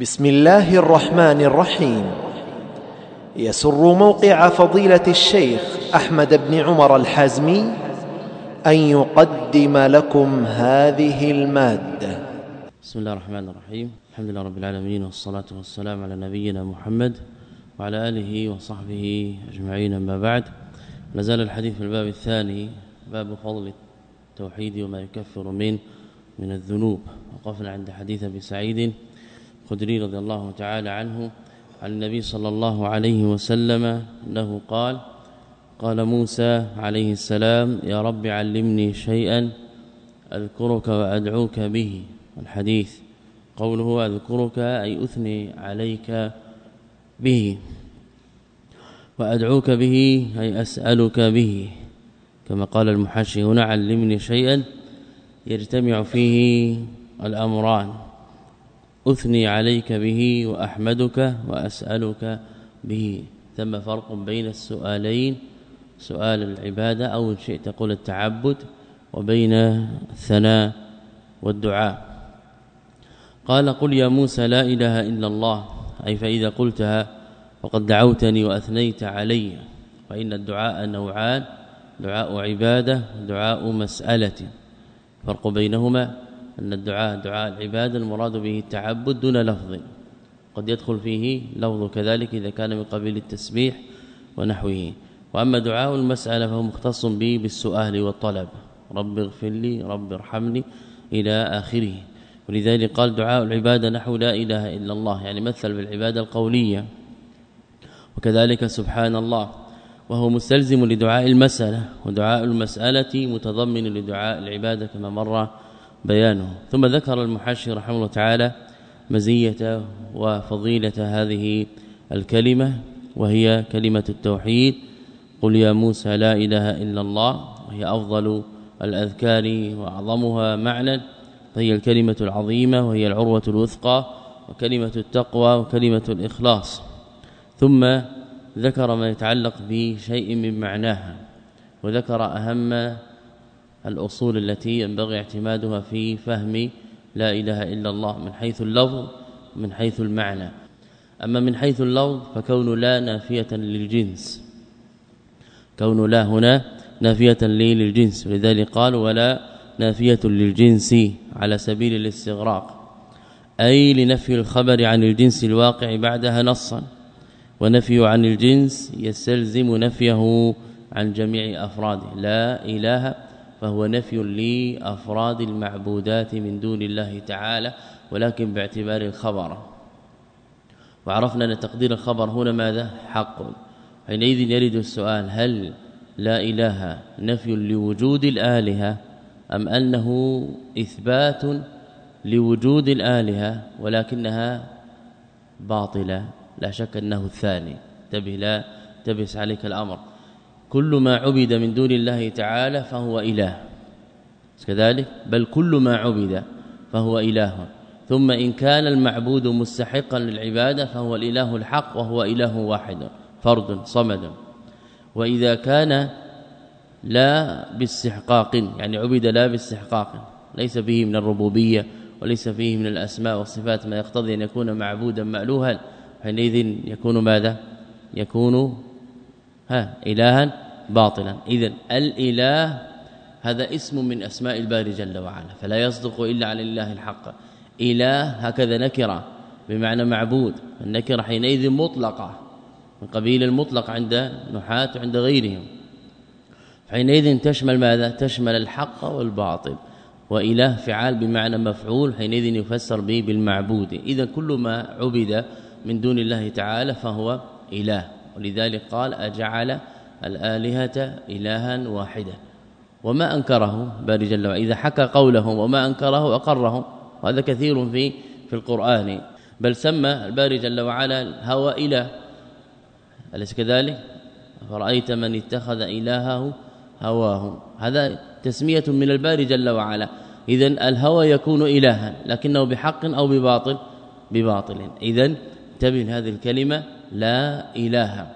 بسم الله الرحمن الرحيم يسر موقع فضيله الشيخ احمد بن عمر الحازمي ان يقدم لكم هذه الماده بسم الله الرحمن الرحيم الحمد لله رب العالمين والصلاه والسلام على نبينا محمد وعلى اله وصحبه اجمعين اما بعد نزال الحديث في الباب الثاني باب فضل التوحيد وما يكفر من من الذنوب وقفنا عند حديث ابي سعيد الخدري رضي الله تعالى عنه عن النبي صلى الله عليه وسلم أنه قال قال موسى عليه السلام يا رب علمني شيئا أذكرك وأدعوك به. الحديث قوله أذكرك أي أثني عليك به وأدعوك به أي أسألك به كما قال المحشي هنا علمني شيئا يجتمع فيه الأمران أثني عليك به وأحمدك وأسألك به. ثم فرق بين السؤالين سؤال العبادة أو إن شئت تقول التعبد وبين الثناء والدعاء. قال قل يا موسى لا إله إلا الله. أي فإذا قلتها فقد دعوتني وأثنيت علي. فان الدعاء نوعان دعاء عبادة ودعاء مسألة. فرق بينهما أن الدعاء دعاء العباده المراد به التعبد دون لفظ. قد يدخل فيه لفظ كذلك إذا كان من قبيل التسبيح ونحوه. وأما دعاء المسألة فهو مختص به بالسؤال والطلب. رب اغفر لي رب ارحمني إلى آخره. ولذلك قال دعاء العباده نحو لا إله إلا الله يعني مثل بالعبادة القولية. وكذلك سبحان الله وهو مستلزم لدعاء المسألة. ودعاء المسألة متضمن لدعاء العباده كما مر بيانه. ثم ذكر المحشي رحمه الله تعالى مزية وفضيلة هذه الكلمة وهي كلمة التوحيد. قل يا موسى لا إله إلا الله وهي أفضل الأذكار وأعظمها معنى. فهي الكلمة العظيمة وهي العروة الوثقى وكلمة التقوى وكلمة الإخلاص. ثم ذكر ما يتعلق بشيء من معناها وذكر أهم الأصول التي ينبغي اعتمادها في فهم لا إله إلا الله من حيث اللفظ من حيث المعنى. أما من حيث اللفظ فكون لا نافية للجنس. كون لا هنا نافية للجنس. ولذلك قال ولا نافية للجنس على سبيل الاستغراق. أي لنفي الخبر عن الجنس الواقع بعدها نصا. ونفي عن الجنس يستلزم نفيه عن جميع أفراده. لا إله فهو نفي لافراد المعبودات من دون الله تعالى ولكن باعتبار الخبر. وعرفنا أن تقدير الخبر هنا ماذا؟ حق. حينئذ يرد السؤال هل لا إله نفي لوجود الآلهة أم أنه إثبات لوجود الآلهة ولكنها باطلة؟ لا شك أنه الثاني. انتبه لا تبس عليك الأمر. كل ما عبد من دون الله تعالى فهو إله. كذلك بل كل ما عبد فهو إله. ثم إن كان المعبود مستحقا للعبادة فهو الإله الحق وهو إله واحد فرد صمد. وإذا كان لا باستحقاق يعني عبد لا باستحقاق ليس فيه من الربوبية وليس فيه من الأسماء والصفات ما يقتضي أن يكون معبودا مألوها حينئذ يكون ماذا؟ يكون ها الها باطلا. اذا الإله هذا اسم من أسماء الباري جل وعلا فلا يصدق إلا على الله الحق. إله هكذا نكره بمعنى معبود. النكره حينئذ مطلقة من قبيل المطلق عند نحاة وعند غيرهم. حينئذ تشمل ماذا؟ تشمل الحق والباطل. وإله فعال بمعنى مفعول حينئذ يفسر به بالمعبود. اذا كل ما عبد من دون الله تعالى فهو إله. ولذلك قال أجعل الآلهة إلها واحدا وما أنكره باري جل وعلا إذا حكى قولهم وما أنكره أقرهم. وهذا كثير في في القرآن. بل سمى الباري جل وعلا الهوى إله. أليس كذلك؟ أفرأيت من اتخذ إلهه هواه؟ هذا تسمية من الباري جل وعلا. اذا الهوى يكون إلها لكنه بحق أو بباطل؟ بباطل. اذا انتبه هذه الكلمة لا إله.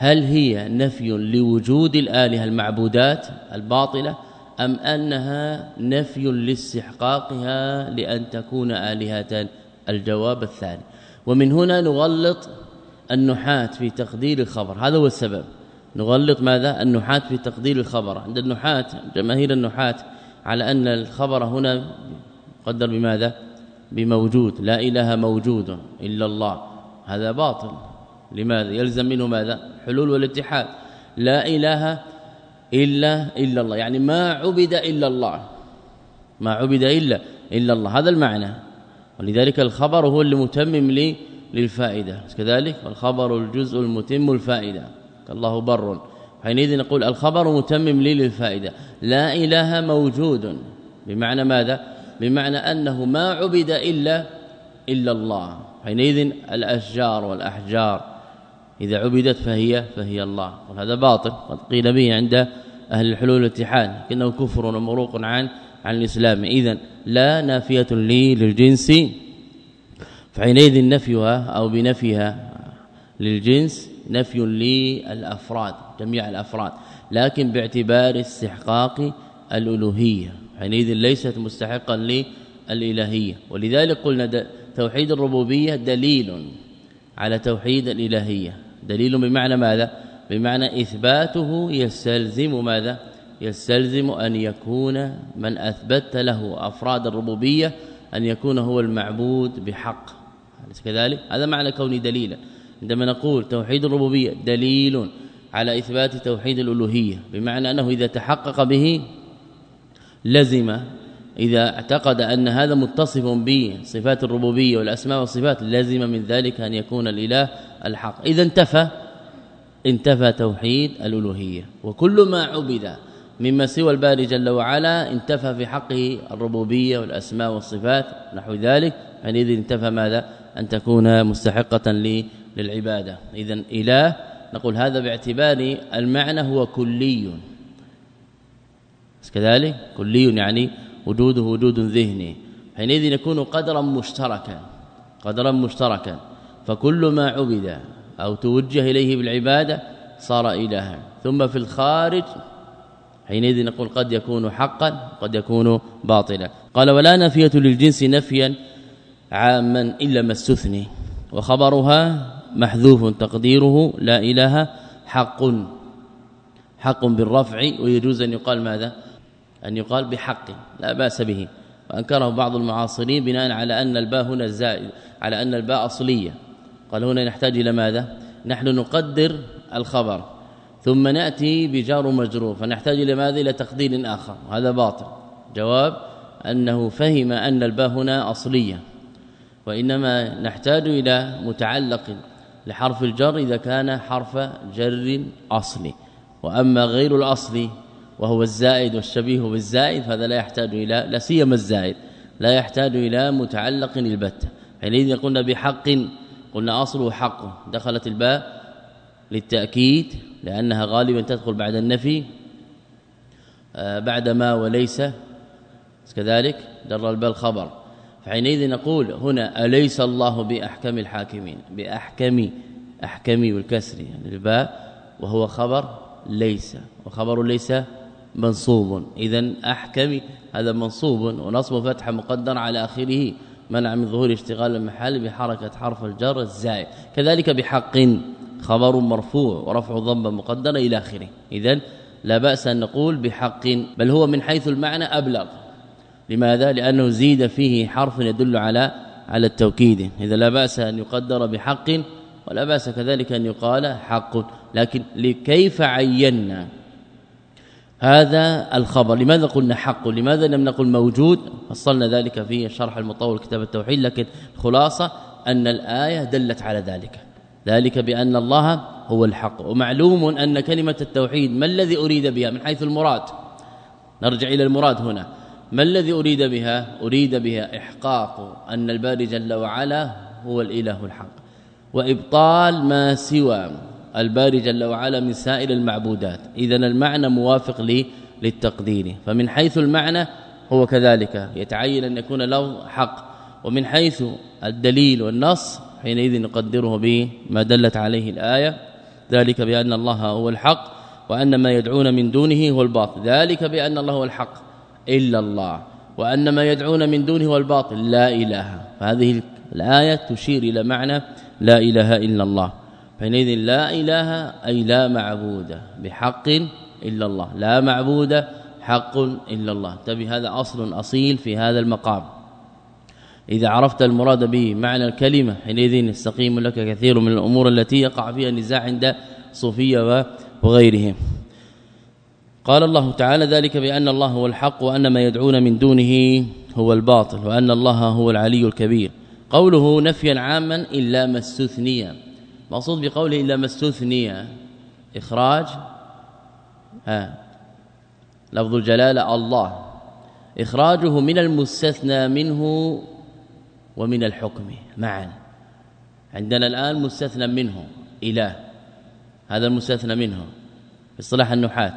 هل هي نفي لوجود الآلهة المعبودات الباطلة أم أنها نفي لاستحقاقها لأن تكون آلهة الجواب الثاني؟ ومن هنا نغلط النحاة في تقدير الخبر. هذا هو السبب. نغلط ماذا؟ النحاة في تقدير الخبر. عند النحاة جماهير النحاة على أن الخبر هنا قدر بماذا؟ بموجود. لا إله موجود إلا الله. هذا باطل. لماذا؟ يلزم منه ماذا؟ حلول والاتحاد. لا إله إلا إلا الله. يعني ما عبد إلا الله. ما عبد إلا إلا الله. هذا المعنى. ولذلك الخبر هو المتمم لي للفائدة. كذلك الخبر الجزء المتم الفائدة. الله بر. حينئذ نقول الخبر متمم لي للفائدة. لا إله موجود. بمعنى ماذا؟ بمعنى أنه ما عبد إلا إلا الله. حينئذ الأشجار والأحجار. إذا عبدت فهي فهي الله. وهذا باطل. قد قيل به عند أهل الحلول والاتحاد انه كفر ومروق عن عن الإسلام. اذا لا نافية لي للجنس فحينئذ نفيها أو بنفيها للجنس نفي للافراد جميع الأفراد. لكن باعتبار استحقاق الألوهية. حينئذ ليست مستحقا للإلهية. ولذلك قلنا توحيد الربوبية دليل على توحيد الإلهية. دليل بمعنى ماذا؟ بمعنى إثباته يستلزم ماذا؟ يستلزم أن يكون من أثبت له أفراد الربوبية أن يكون هو المعبود بحق. أليس كذلك؟ هذا معنى كوني دليلا. عندما نقول توحيد الربوبية دليل على إثبات توحيد الألوهية بمعنى أنه إذا تحقق به لزم إذا اعتقد أن هذا متصف بصفات الربوبية والأسماء والصفات لزم من ذلك أن يكون الإله الحق. إذا انتفى انتفى توحيد الألوهية. وكل ما عبد مما سوى الباري جل وعلا انتفى في حقه الربوبية والأسماء والصفات. نحو ذلك حينئذ انتفى ماذا؟ أن تكون مستحقة للعبادة. إذا إله نقول هذا باعتبار المعنى هو كلي. كذلك كلي يعني وجوده وجود ذهني حينئذ يكون قدرا مشتركا قدرا مشتركا فكل ما عبد أو توجه إليه بالعبادة صار إلها ثم في الخارج حينئذ نقول قد يكون حقا قد يكون باطلا. قال ولا نفيه للجنس نفيا عاما إلا ما استثني وخبرها محذوف تقديره لا إله حق حق بالرفع ويجوز أن يقال ماذا؟ أن يقال بحق لا بأس به. وأنكره بعض المعاصرين بناء على أن الباء هنا زائد على أن الباء أصلية. قال هنا نحتاج إلى ماذا؟ نحن نقدر الخبر ثم نأتي بجار ومجرور فنحتاج إلى ماذا؟ إلى تقدير آخر وهذا باطل. جواب أنه فهم أن الباء هنا أصلية. وإنما نحتاج إلى متعلق لحرف الجر إذا كان حرف جر أصلي. وأما غير الأصلي وهو الزائد والشبيه بالزائد فهذا لا يحتاج إلى لا سيما الزائد لا يحتاج إلى متعلق البتة. حينئذ قلنا بحق قلنا أصله حق. دخلت الباء للتأكيد لأنها غالبا تدخل بعد النفي آه، بعد ما وليس. كذلك در الباء الخبر. فحينئذ نقول هنا أليس الله بأحكم الحاكمين؟ بأحكم احكمي والكسر يعني الباء وهو خبر ليس. وخبر ليس منصوب. اذا أحكم هذا منصوب ونصب فتح مقدر على آخره منع من ظهور اشتغال المحل بحركة حرف الجر الزائد. كذلك بحق خبر مرفوع ورفع ضم مقدر إلى آخره. اذا لا بأس أن نقول بحق بل هو من حيث المعنى أبلغ. لماذا؟ لأنه زيد فيه حرف يدل على على التوكيد. إذا لا بأس أن يقدر بحق ولا بأس كذلك أن يقال حق. لكن لكيف عينا؟ هذا الخبر. لماذا قلنا حق؟ لماذا لم نقل موجود؟ فصلنا ذلك في شرح المطول كتاب التوحيد لكن خلاصة أن الآية دلت على ذلك. ذلك بأن الله هو الحق. ومعلوم أن كلمة التوحيد ما الذي أريد بها؟ من حيث المراد. نرجع إلى المراد هنا. ما الذي أريد بها؟ أريد بها إحقاق أن الباري جل وعلا هو الإله الحق. وإبطال ما سوى. الباري جل وعلا من سائر المعبودات. اذا المعنى موافق لي للتقدير. فمن حيث المعنى هو كذلك. يتعين أن يكون له حق. ومن حيث الدليل والنص حينئذ نقدره بما دلت عليه الآية. ذلك بأن الله هو الحق وأن ما يدعون من دونه هو الباطل. ذلك بأن الله هو الحق. إلا الله. وأن ما يدعون من دونه هو الباطل. لا إله. فهذه الآية تشير إلى معنى لا إله إلا الله. حينئذ لا إله أي لا معبود بحق إلا الله. لا معبود حق إلا الله. تبي هذا أصل أصيل في هذا المقام. إذا عرفت المراد به معنى الكلمة حينئذ يستقيم لك كثير من الأمور التي يقع فيها النزاع عند صوفية وغيرهم. قال الله تعالى ذلك بأن الله هو الحق وأن ما يدعون من دونه هو الباطل وأن الله هو العلي الكبير. قوله نفيا عاما إلا ما استثني. مقصود بقوله إلا ما استثني. إخراج. ها. لفظ الجلالة الله. إخراجه من المستثنى منه ومن الحكم. معا. عندنا الآن مستثنى منه. إله. هذا المستثنى منه. اصطلاح النحاة.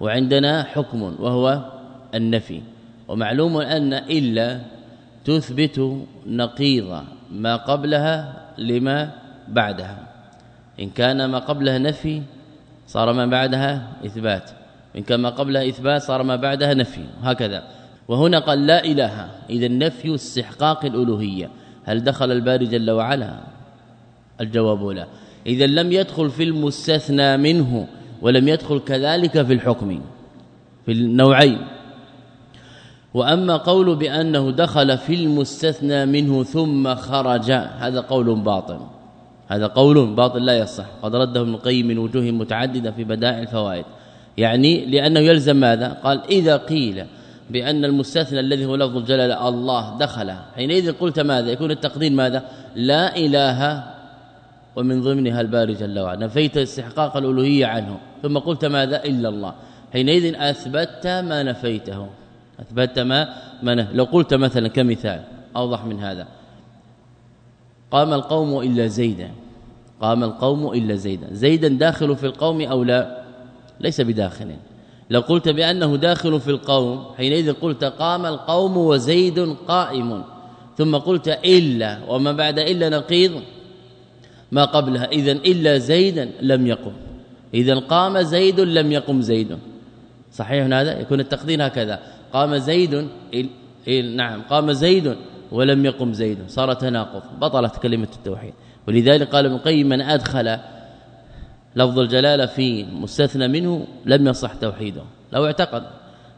وعندنا حكم وهو النفي. ومعلوم أن إلا تثبت نقيض ما قبلها لما بعدها. إن كان ما قبلها نفي صار ما بعدها إثبات. إن كان ما قبلها إثبات صار ما بعدها نفي. وهكذا وهنا قال لا إله. إذا النفي استحقاق الألوهية. هل دخل الباري جل وعلا؟ الجواب لا. إذا لم يدخل في المستثنى منه ولم يدخل كذلك في الحكم في النوعين. وأما قول بأنه دخل في المستثنى منه ثم خرج هذا قول باطل. هذا قول باطل لا يصح. قد رده ابن القيم من وجوه متعددة في بدائع الفوائد. يعني لأنه يلزم ماذا؟ قال إذا قيل بأن المستثنى الذي هو لفظ الجلاله الله دخل حينئذ قلت ماذا؟ يكون التقدير ماذا؟ لا إله ومن ضمنها الباري جل وعلا. نفيت استحقاق الألوهية عنه ثم قلت ماذا؟ إلا الله. حينئذ أثبتت ما نفيته. أثبتت ما, ما لو قلت مثلا كمثال أوضح من هذا. قام القوم إلا زيدا. قام القوم إلا زيدا. زيدا داخل في القوم أو لا؟ ليس بداخل. لو قلت بأنه داخل في القوم حينئذ قلت قام القوم وزيد قائم. ثم قلت إلا. وما بعد إلا نقيض؟ ما قبلها. اذا إلا زيدا لم يقم. اذا قام زيد لم يقم زيد. صحيح هذا؟ يكون التقدير هكذا. قام زيد نعم. قام زيد ولم يقم زيد صار تناقض بطلت كلمة التوحيد. ولذلك قال ابن القيم من أدخل لفظ الجلالة في مستثنى منه لم يصح توحيده. لو اعتقد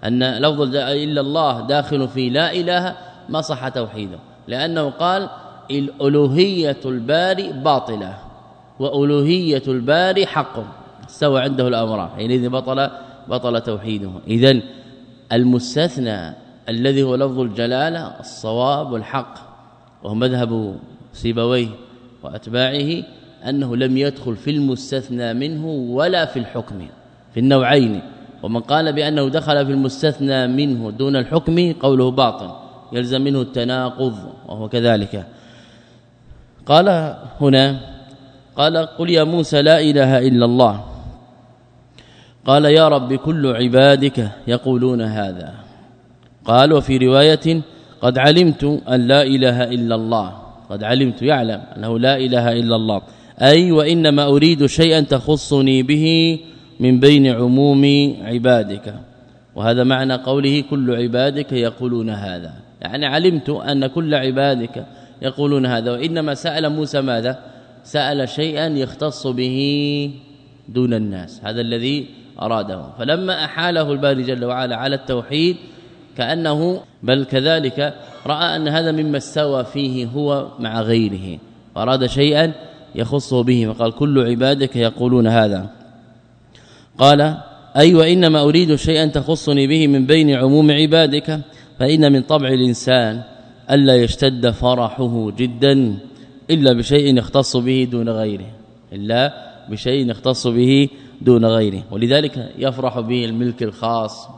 أن لفظ إلا الله داخل في لا إله ما صح توحيده. لأنه قال الالوهيه الباري باطلة وألوهية الباري حق. استوى عنده الامران حينئذ بطل بطل توحيده. اذا المستثنى الذي هو لفظ الجلالة الصواب والحق وهو مذهب سيبويه وأتباعه أنه لم يدخل في المستثنى منه ولا في الحكم في النوعين ومن قال بأنه دخل في المستثنى منه دون الحكم قوله باطل يلزم منه التناقض وهو كذلك. قال هنا قال قل يا موسى لا إله إلا الله. قال يا رب كل عبادك يقولون هذا. قال وفي رواية قد علمت أن لا إله إلا الله. قد علمت يعلم أنه لا إله إلا الله. أي وإنما أريد شيئا تخصني به من بين عموم عبادك. وهذا معنى قوله كل عبادك يقولون هذا. يعني علمت أن كل عبادك يقولون هذا. وإنما سأل موسى ماذا؟ سأل شيئا يختص به دون الناس. هذا الذي أراده. فلما أحاله الباري جل وعلا على التوحيد كأنه بل كذلك رأى أن هذا مما استوى فيه هو مع غيره وأراد شيئا يخصه به وقال كل عبادك يقولون هذا. قال أي وإنما أريد شيئا تخصني به من بين عموم عبادك فإن من طبع الإنسان ألا يشتد فرحه جدا إلا بشيء يختص به دون غيره إلا بشيء يختص به دون غيره ولذلك يفرح به الملك الخاص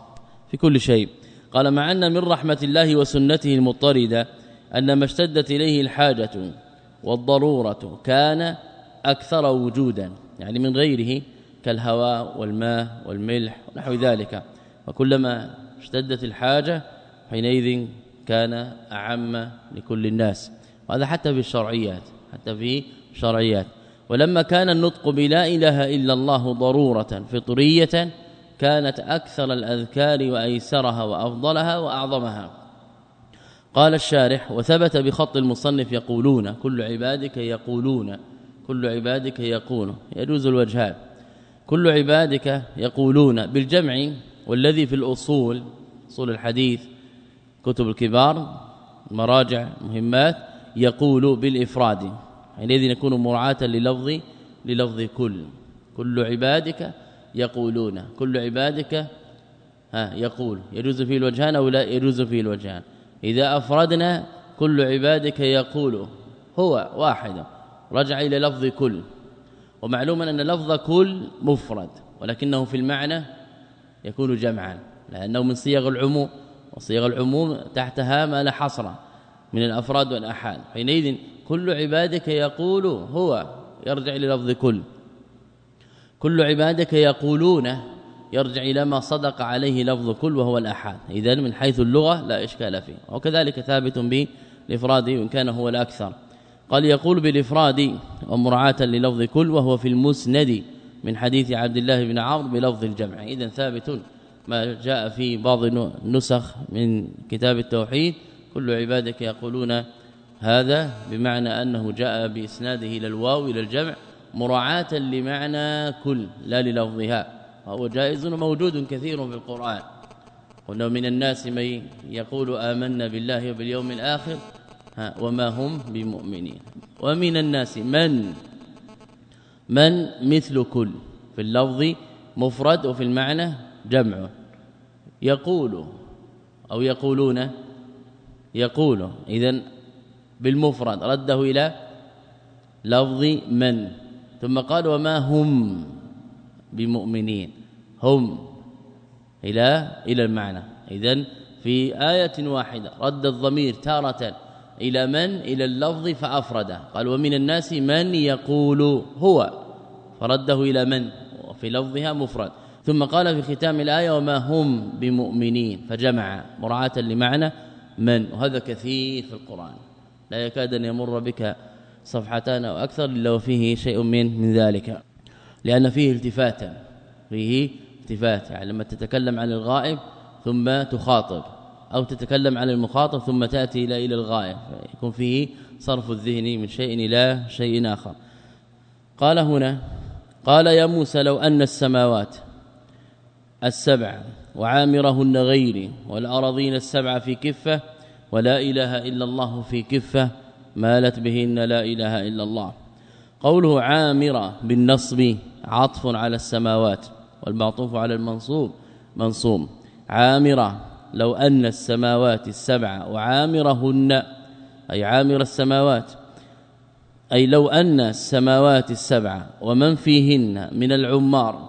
في كل شيء. قال مع أن من رحمة الله وسنته المضطردة أن ما اشتدت إليه الحاجة والضرورة كان أكثر وجودا يعني من غيره كالهواء والماء والملح ونحو ذلك. وكلما اشتدت الحاجة حينئذ كان أعم لكل الناس. وهذا حتى في الشرعيات حتى في الشرعيات. ولما كان النطق بلا إله إلا الله ضرورة فطرية كانت أكثر الأذكار وأيسرها وأفضلها وأعظمها. قال الشارح وثبت بخط المصنف يقولون كل عبادك يقولون كل عبادك يقولون. يجوز الوجهان كل عبادك يقولون بالجمع والذي في الأصول أصول الحديث كتب الكبار مراجع مهمات يقول بالإفراد. حينئذ يكون مراعاة للفظ للفظ كل. كل عبادك يقولون. كل عبادك ها يقول. يجوز فيه الوجهان أو لا يجوز فيه الوجهان. إذا أفردنا كل عبادك يقول. هو واحد. رجع إلى لفظ كل. ومعلوم أن لفظ كل مفرد. ولكنه في المعنى يكون جمعا. لأنه من صيغ العموم. وصيغ العموم تحتها ما لا حصر من الأفراد والاحاد حينئذ كل عبادك يقول. هو. يرجع إلى لفظ كل. كل عبادك يقولون يرجع إلى ما صدق عليه لفظ كل وهو الأحاد. اذا من حيث اللغة لا إشكال فيه. وكذلك ثابت بالافراد وان كان هو الأكثر. قال يقول بالإفراد ومراعاة للفظ كل وهو في المسند من حديث عبد الله بن عمرو بلفظ الجمع. اذا ثابت ما جاء في بعض النسخ من كتاب التوحيد. كل عبادك يقولون هذا بمعنى أنه جاء بإسناده إلى الواو إلى الجمع. مراعاة لمعنى كل لا للفظها. وهو جائز وموجود كثير في القرآن. قلنا من الناس من يقول آمنا بالله وباليوم الآخر. وما هم بمؤمنين. ومن الناس من؟ من مثل كل. في اللفظ مفرد وفي المعنى جمع. يقول أو يقولون؟ يقول. اذا بالمفرد رده إلى لفظ من. ثم قال وما هم بمؤمنين. هم. إلى إلى المعنى. اذا في آية واحدة رد الضمير تارة إلى من؟ إلى اللفظ فأفرده. قال ومن الناس من يقول هو. فرده إلى من؟ وفي لفظها مفرد. ثم قال في ختام الآية وما هم بمؤمنين. فجمع مراعاة لمعنى من. وهذا كثير في القرآن. لا يكاد أن يمر بك صفحتان أو أكثر الا وفيه شيء من من ذلك. لأن فيه التفاتا فيه التفات. يعني لما تتكلم عن الغائب ثم تخاطب. أو تتكلم عن المخاطب ثم تأتي إلى إلى الغائب. يكون فيه صرف الذهن من شيء إلى شيء آخر. قال هنا قال يا موسى لو أن السماوات السبع وعامرهن غيري والارضين السبع في كفة ولا إله إلا الله في كفة مالت بهن لا إله إلا الله. قوله عامرة بالنصب عطف على السماوات والمعطوف على المنصوب منصوم. عامرة لو أن السماوات السبع وعامرهن أي عامر السماوات أي لو أن السماوات السبع ومن فيهن من العمار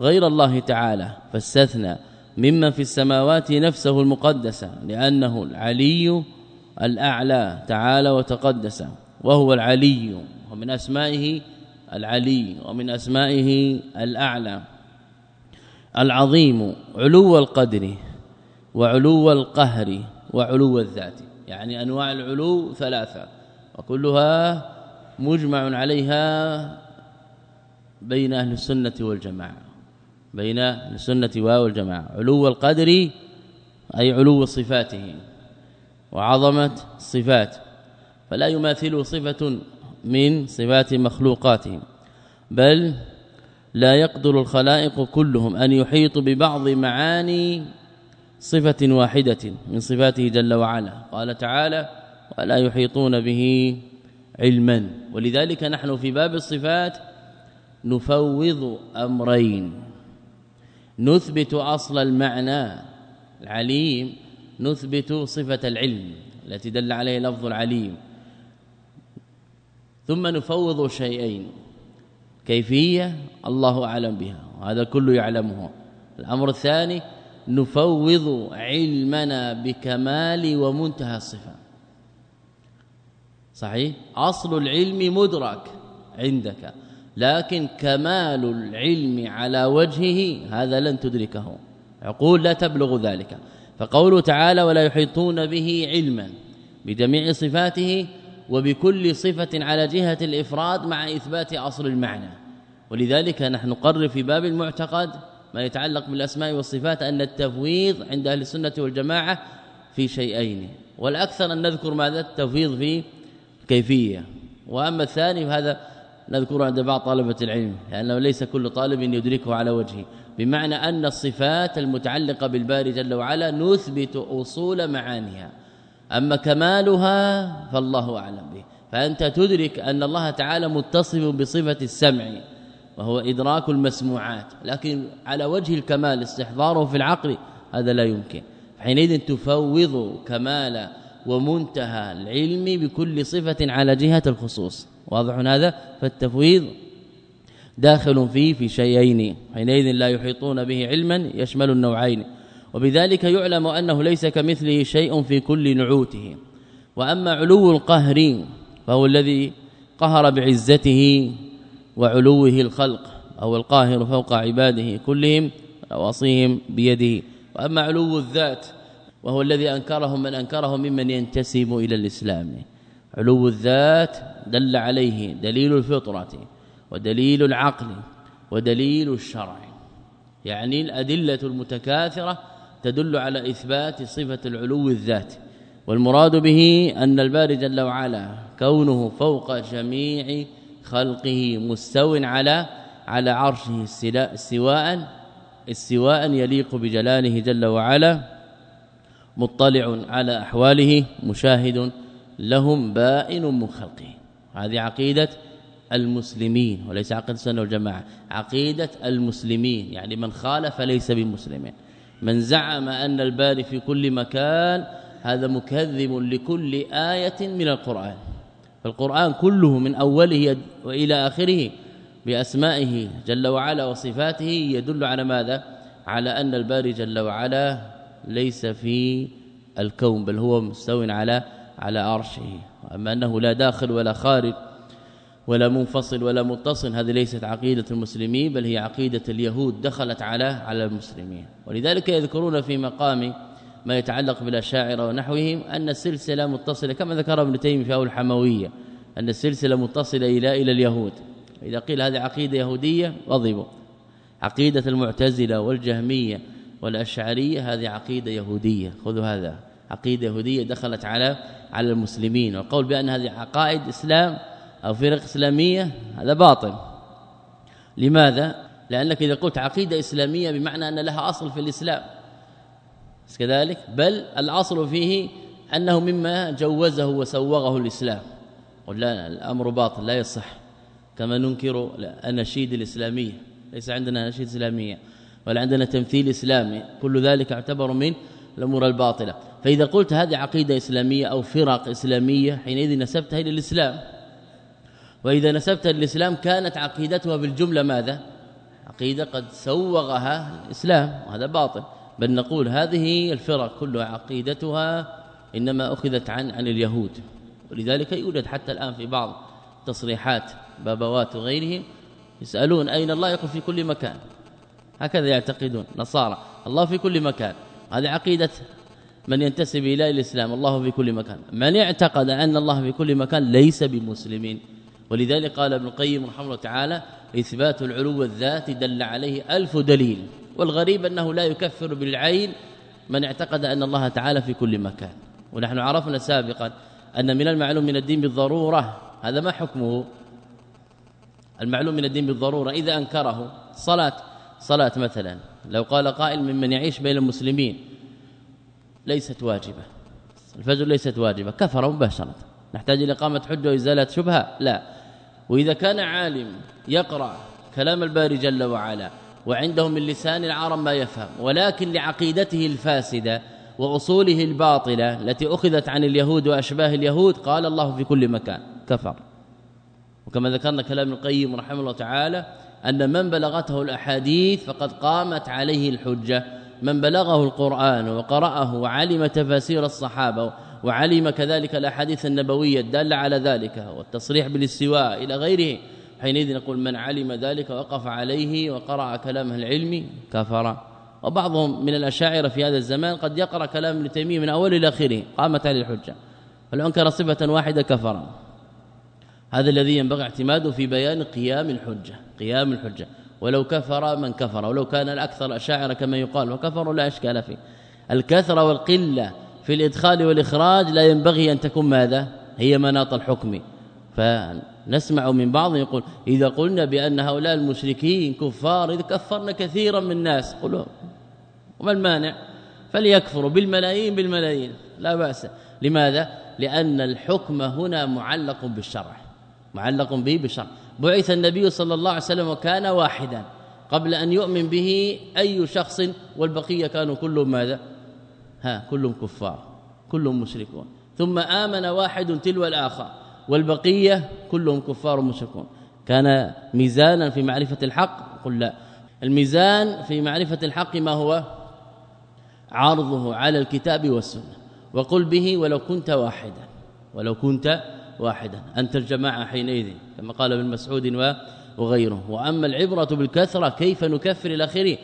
غير الله تعالى فاستثنى ممن في السماوات نفسه المقدسة لأنه العلي الأعلى تعالى وتقدس وهو العلي ومن أسمائه العلي ومن أسمائه الأعلى العظيم علو القدر وعلو القهر وعلو الذات. يعني أنواع العلو ثلاثة وكلها مجمع عليها بين أهل السنة والجماعة. بين السنة والجماعة. علو القدر أي علو صفاته. وعظمه الصفات فلا يماثل صفة من صفات مخلوقاته بل لا يقدر الخلائق كلهم أن يحيطوا ببعض معاني صفة واحدة من صفاته جل وعلا. قال تعالى ولا يحيطون به علما ولذلك نحن في باب الصفات نفوض أمرين نثبت أصل المعنى العليم نثبت صفة العلم التي دل عليه لفظ العليم. ثم نفوض شيئين. كيفية؟ الله أعلم بها وهذا كله يعلمه. الأمر الثاني نفوض علمنا بكمال ومنتهى الصفة. صحيح؟ أصل العلم مدرك عندك لكن كمال العلم على وجهه هذا لن تدركه. عقول لا تبلغ ذلك. فقوله تعالى ولا يحيطون به علما بجميع صفاته وبكل صفة على جهة الإفراد مع إثبات أصل المعنى. ولذلك نحن نقرر في باب المعتقد ما يتعلق بالأسماء والصفات أن التفويض عند أهل السنة والجماعة في شيئين. والأكثر أن نذكر ماذا؟ التفويض في كيفيه وأما الثاني فهذا نذكره عند بعض طلبه العلم لأنه ليس كل طالب يدركه على وجهه. بمعنى أن الصفات المتعلقة بالباري جل وعلا نثبت أصول معانيها. أما كمالها فالله أعلم به. فأنت تدرك أن الله تعالى متصف بصفة السمع وهو إدراك المسموعات. لكن على وجه الكمال استحضاره في العقل هذا لا يمكن. حينئذ تفوض كمال ومنتهى العلم بكل صفة على جهة الخصوص. واضح هذا؟ فالتفويض داخل فيه في شيئين حينئذ لا يحيطون به علما يشمل النوعين. وبذلك يعلم أنه ليس كمثله شيء في كل نعوته. وأما علو القهر فهو الذي قهر بعزته وعلوه الخلق أو القاهر فوق عباده كلهم نواصيهم بيده. وأما علو الذات وهو الذي انكره من انكره ممن ينتسب إلى الإسلام. علو الذات دل عليه دليل الفطرة. ودليل العقل ودليل الشرع. يعني الأدلة المتكاثرة تدل على إثبات صفة العلو الذات والمراد به أن الباري جل وعلا كونه فوق جميع خلقه مستو على على عرشه استواء استواء يليق بجلاله جل وعلا مطلع على أحواله مشاهد لهم بائن من خلقه. هذه عقيدة المسلمين وليس عقيدة السنة والجماعة عقيدة المسلمين يعني من خالف ليس بمسلم. من زعم أن الباري في كل مكان هذا مكذب لكل آية من القرآن. فالقرآن كله من أوله وإلى آخره بأسمائه جل وعلا وصفاته يدل على ماذا؟ على أن الباري جل وعلا ليس في الكون بل هو مستو على على عرشه. اما أنه لا داخل ولا خارج ولا منفصل ولا متصل هذه ليست عقيدة المسلمين بل هي عقيدة اليهود دخلت على على المسلمين. ولذلك يذكرون في مقام ما يتعلق بالأشاعرة ونحوهم أن السلسلة متصلة كما ذكر ابن تيمية في أول الحموية أن السلسلة متصلة إلى إلى اليهود. إذا قيل هذه عقيدة يهودية غضبوا. عقيدة المعتزلة والجهمية والأشعرية هذه عقيدة يهودية. خذوا هذا. عقيدة يهودية دخلت على على المسلمين. والقول بأن هذه عقائد إسلام أو فرق إسلامية هذا باطل. لماذا؟ لأنك إذا قلت عقيدة إسلامية بمعنى أن لها أصل في الإسلام. كذلك؟ بل الأصل فيه أنه مما جوزه وسوغه الإسلام. لا الأمر باطل لا يصح. كما ننكر النشيد الإسلامية. ليس عندنا نشيد إسلامية ولا عندنا تمثيل إسلامي. كل ذلك يعتبر من الأمور الباطلة. فإذا قلت هذه عقيدة إسلامية أو فرق إسلامية حينئذ نسبتها إلى الإسلام. وإذا نسبتها للاسلام كانت عقيدتها بالجملة ماذا؟ عقيدة قد سوغها الإسلام وهذا باطل. بل نقول هذه الفرق كلها عقيدتها إنما أخذت عن عن اليهود. ولذلك يوجد حتى الآن في بعض تصريحات بابوات وغيرهم يسألون أين الله يقول في كل مكان؟ هكذا يعتقدون نصارى. الله في كل مكان. هذه عقيدة من ينتسب إلى الإسلام الله في كل مكان. من اعتقد أن الله في كل مكان ليس بمسلمين. ولذلك قال ابن القيم رحمه الله تعالى إثبات العلو الذاتي دل عليه ألف دليل والغريب أنه لا يكفر بالعين من اعتقد أن الله تعالى في كل مكان. ونحن عرفنا سابقا أن من المعلوم من الدين بالضرورة هذا ما حكمه؟ المعلوم من الدين بالضرورة إذا أنكره صلاة صلاة مثلا لو قال قائل ممن يعيش بين المسلمين ليست واجبة الفجر ليست واجبة كفر مباشرة. نحتاج إلى إقامة حجة وإزالة شبهة؟ لا. وإذا كان عالم يقرأ كلام الباري جل وعلا وعنده من لسان العرب ما يفهم ولكن لعقيدته الفاسدة وأصوله الباطلة التي أخذت عن اليهود وأشباه اليهود قال الله في كل مكان كفر. وكما ذكرنا كلام القيم رحمه الله تعالى أن من بلغته الأحاديث فقد قامت عليه الحجة من بلغه القرآن وقرأه وعلم تفاسير الصحابة وعلم كذلك الأحاديث النبوية الدالة على ذلك والتصريح بالاستواء إلى غيره. حينئذ نقول من علم ذلك وقف عليه وقرأ كلامه العلمي كفر. وبعضهم من الأشاعرة في هذا الزمان قد يقرأ كلام ابن تيمية من اوله إلى آخره قامت عليه الحجة. فلو أنكر صفة واحدة كفر. هذا الذي ينبغي اعتماده في بيان قيام الحجة قيام الحجة. ولو كفر من كفر ولو كان الأكثر الاشاعره كما يقال وكفروا لا إشكال فيه. الكثرة والقلة في الإدخال والإخراج لا ينبغي أن تكون ماذا؟ هي مناط الحكم. فنسمع من بعض يقول إذا قلنا بأن هؤلاء المشركين كفار إذا كفرنا كثيرا من الناس. قلوا وما المانع؟ فليكفروا بالملايين بالملايين. لا بأس. لماذا؟ لأن الحكم هنا معلق بالشرع. معلق به بالشرع. بعث النبي صلى الله عليه وسلم وكان واحدا. قبل أن يؤمن به أي شخص والبقية كانوا كلهم ماذا؟ ها كلهم كفار كلهم مشركون. ثم آمن واحد تلو الآخر والبقية كلهم كفار مشركون كان ميزانا في معرفة الحق؟ قل لا. الميزان في معرفة الحق ما هو؟ عرضه على الكتاب والسنة. وقل به ولو كنت واحدا ولو كنت واحدا. أنت الجماعة حينئذ كما قال ابن مسعود وغيره. وأما العبرة بالكثرة كيف نكفر اخره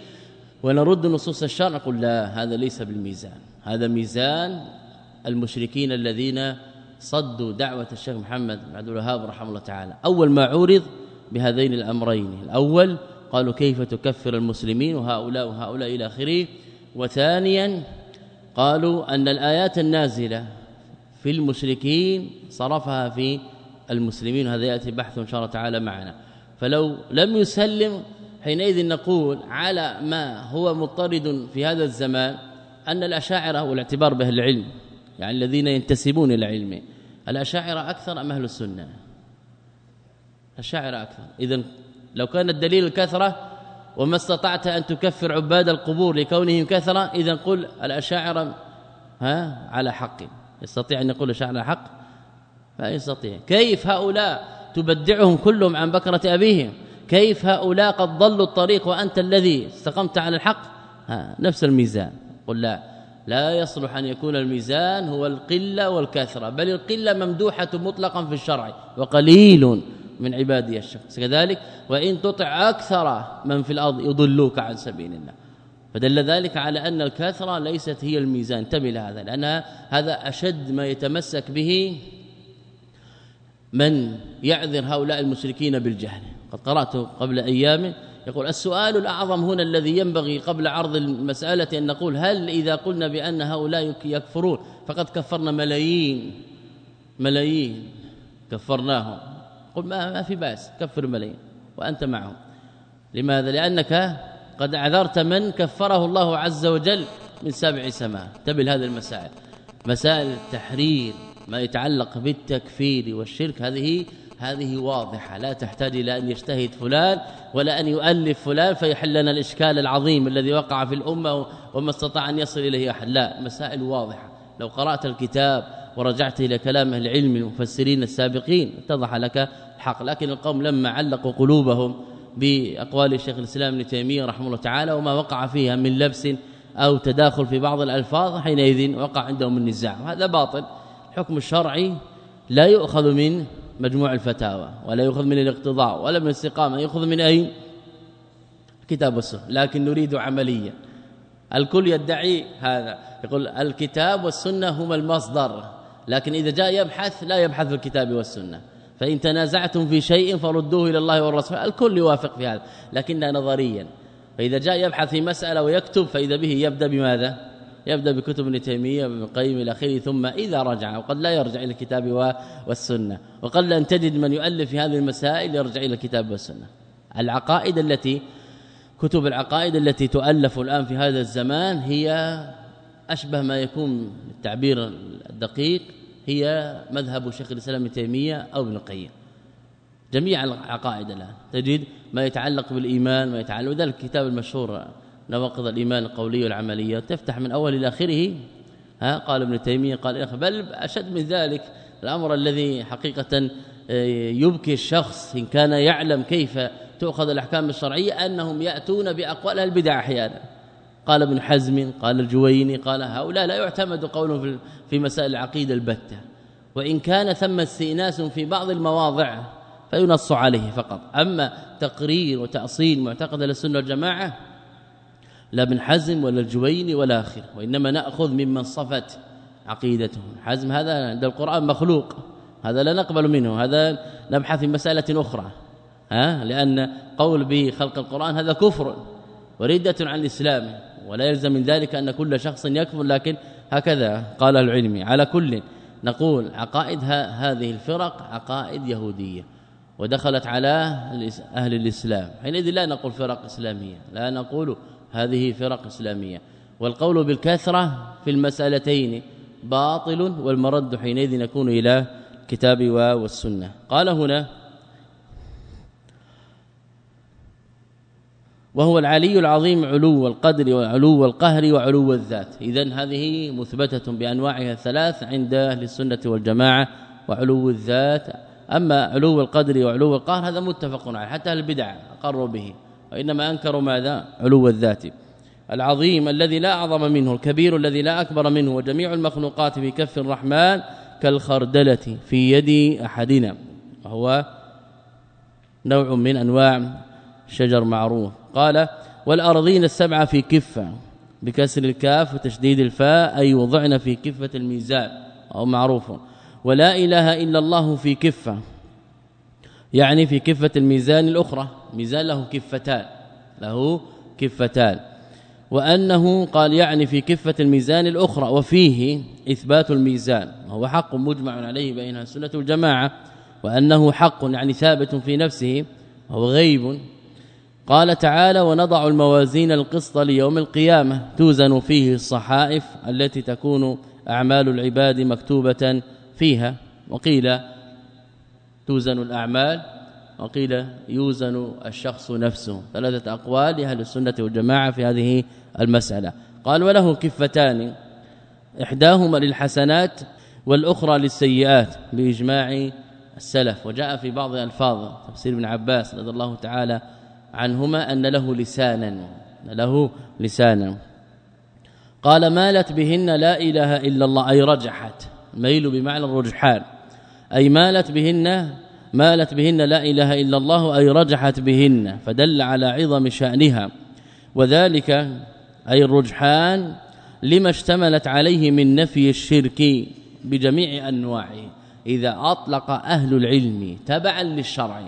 ونرد نصوص الشرع نقول لا هذا ليس بالميزان. هذا ميزان المشركين الذين صدوا دعوة الشيخ محمد بن عبد الوهاب رحمه الله تعالى. أول ما عورض بهذين الأمرين. الأول قالوا كيف تكفر المسلمين وهؤلاء وهؤلاء إلى آخره. وثانيا قالوا أن الآيات النازلة في المشركين صرفها في المسلمين. وهذا يأتي بحث إن شاء الله تعالى معنا. فلو لم يسلم حينئذ نقول على ما هو مضطرد في هذا الزمان أن الأشاعرة والاعتبار باهل العلم يعني الذين ينتسبون إلى العلم الأشاعرة أكثر أم أهل السنة؟ الأشاعرة أكثر. اذا لو كان الدليل الكثرة وما استطعت أن تكفر عباد القبور لكونهم كثرة اذا قل الأشاعرة ها على حق. يستطيع أن يقول الأشاعرة على حق؟ لا يستطيع. كيف هؤلاء تبدعهم كلهم عن بكرة أبيهم؟ كيف هؤلاء قد ضلوا الطريق وأنت الذي استقمت على الحق؟ نفس الميزان. قل لا. لا يصلح أن يكون الميزان هو القلة والكثرة بل القلة ممدوحة مطلقا في الشرع وقليل من عبادي الشخص. كذلك وإن تطع أكثر من في الأرض يضلوك عن سبيل الله. فدل ذلك على أن الكثرة ليست هي الميزان. انتبه لهذا لأن هذا أشد ما يتمسك به من يعذر هؤلاء المشركين بالجهل. قد قرأت قبل أيام يقول السؤال الأعظم هنا الذي ينبغي قبل عرض المسألة أن نقول هل إذا قلنا بأن هؤلاء يكفرون فقد كفرنا ملايين ملايين كفرناهم قل ما, في بأس كفر ملايين وأنت معهم لماذا؟ لأنك قد اعذرت من كفره الله عز وجل من سبع سماء تبل هذه المسائل مسائل التحرير ما يتعلق بالتكفير والشرك هذه هذه واضحة لا تحتاج إلى ان يجتهد فلان ولا أن يؤلف فلان فيحل لنا الإشكال العظيم الذي وقع في الأمة وما استطاع أن يصل إليه أحد. لا مسائل واضحة. لو قرأت الكتاب ورجعت إلى كلام أهل العلم المفسرين السابقين اتضح لك الحق. لكن القوم لما علقوا قلوبهم بأقوال شيخ الإسلام ابن تيمية رحمه الله تعالى وما وقع فيها من لبس أو تداخل في بعض الألفاظ حينئذ وقع عندهم النزاع. وهذا باطل. الحكم الشرعي لا يؤخذ من مجموع الفتاوى ولا يؤخذ من الاقتضاء ولا من الاستقامة يؤخذ من اين كتاب والسنة لكن نريد عمليا الكل يدعي هذا يقول الكتاب والسنة هما المصدر لكن إذا جاء يبحث لا يبحث في الكتاب والسنة. فإن تنازعتم في شيء فردوه إلى الله والرسول الكل يوافق في هذا لكن نظريا. فإذا جاء يبحث في مسألة ويكتب فإذا به يبدأ بماذا؟ يبدأ بكتب ابن تيمية وابن القيم إلى آخره ثم إذا رجع وقد لا يرجع إلى الكتاب والسنة. وقد ان تجد من يؤلف في هذه المسائل يرجع إلى الكتاب والسنة. العقائد التي كتب العقائد التي تؤلف الآن في هذا الزمان هي أشبه ما يكون التعبير الدقيق هي مذهب شيخ الإسلام ابن تيمية أو ابن القيم. جميع العقائد الآن تجد ما يتعلق بالإيمان ما يتعلق ذلك الكتاب المشهور نواقض الإيمان القوليه والعملية تفتح من أول إلى آخره؟ ها قال ابن تيمية قال بل أشد من ذلك الأمر الذي حقيقة آه، يبكي الشخص إن كان يعلم كيف تؤخذ الأحكام الشرعية أنهم يأتون بأقوال البدع أحيانا. قال ابن حزم قال الجويني قال هؤلاء لا يعتمد قولهم في مسائل العقيدة البتة. وإن كان ثم استئناس في بعض المواضع فينص عليه فقط. أما تقرير وتأصيل معتقد السنة والجماعة لا ابن حزم ولا الجويني ولا آخر وإنما نأخذ ممن صفت عقيدتهم. حزم هذا عند القرآن مخلوق هذا لا نقبل منه هذا نبحث في مسألة أخرى. ها؟ لأن قول بخلق القرآن هذا كفر وردة عن الإسلام ولا يلزم من ذلك أن كل شخص يكفر لكن هكذا قال العلم. على كل نقول عقائد هذه الفرق عقائد يهودية ودخلت على أهل الإسلام. حينئذ لا نقول فرق إسلامية لا نقول هذه فرق إسلامية. والقول بالكثرة في المسألتين باطل والمرد حينئذ يكون إلى الكتاب والسنة. قال هنا وهو العلي العظيم علو القدر وعلو القهر وعلو الذات. اذا هذه مثبتة بأنواعها الثلاث عند أهل السنة والجماعة وعلو الذات. أما علو القدر وعلو القهر هذا متفق عليه حتى البدع أقروا به. وإنما انكروا ماذا؟ علو الذات. العظيم الذي لا أعظم منه الكبير الذي لا أكبر منه وجميع المخلوقات في كف الرحمن كالخردلة في يد أحدنا. وهو نوع من أنواع شجر معروف. قال والأرضين السبعه في كفة بكسر الكاف وتشديد الفاء أي وضعنا في كفة الميزان أو معروف. ولا إله إلا الله في كفة يعني في كفة الميزان الأخرى. ميزان له كفتان له كفتان. وأنه قال يعني في كفة الميزان الأخرى وفيه إثبات الميزان وهو حق مجمع عليه بين السنة والجماعة وأنه حق يعني ثابت في نفسه وهو غيب. قال تعالى ونضع الموازين القسط ليوم القيامة توزن فيه الصحائف التي تكون أعمال العباد مكتوبة فيها. وقيل توزن الأعمال وقيل يوزن الشخص نفسه. ثلاثة أقوال لاهل السنة والجماعة في هذه المسألة. قال وله كفتان إحداهما للحسنات والأخرى للسيئات بإجماع السلف. وجاء في بعض الفاظ تفسير ابن عباس رضي الله تعالى عنهما أن له لسانا له لسانا. قال مالت بهن لا إله إلا الله. أي رجحت ميل بمعنى الرجحان. أي مالت بهن مالت بهن لا إله إلا الله أي رجحت بهن فدل على عظم شأنها. وذلك أي الرجحان لما اشتملت عليه من نفي الشرك بجميع أنواعه. إذا أطلق أهل العلم تبعا للشرع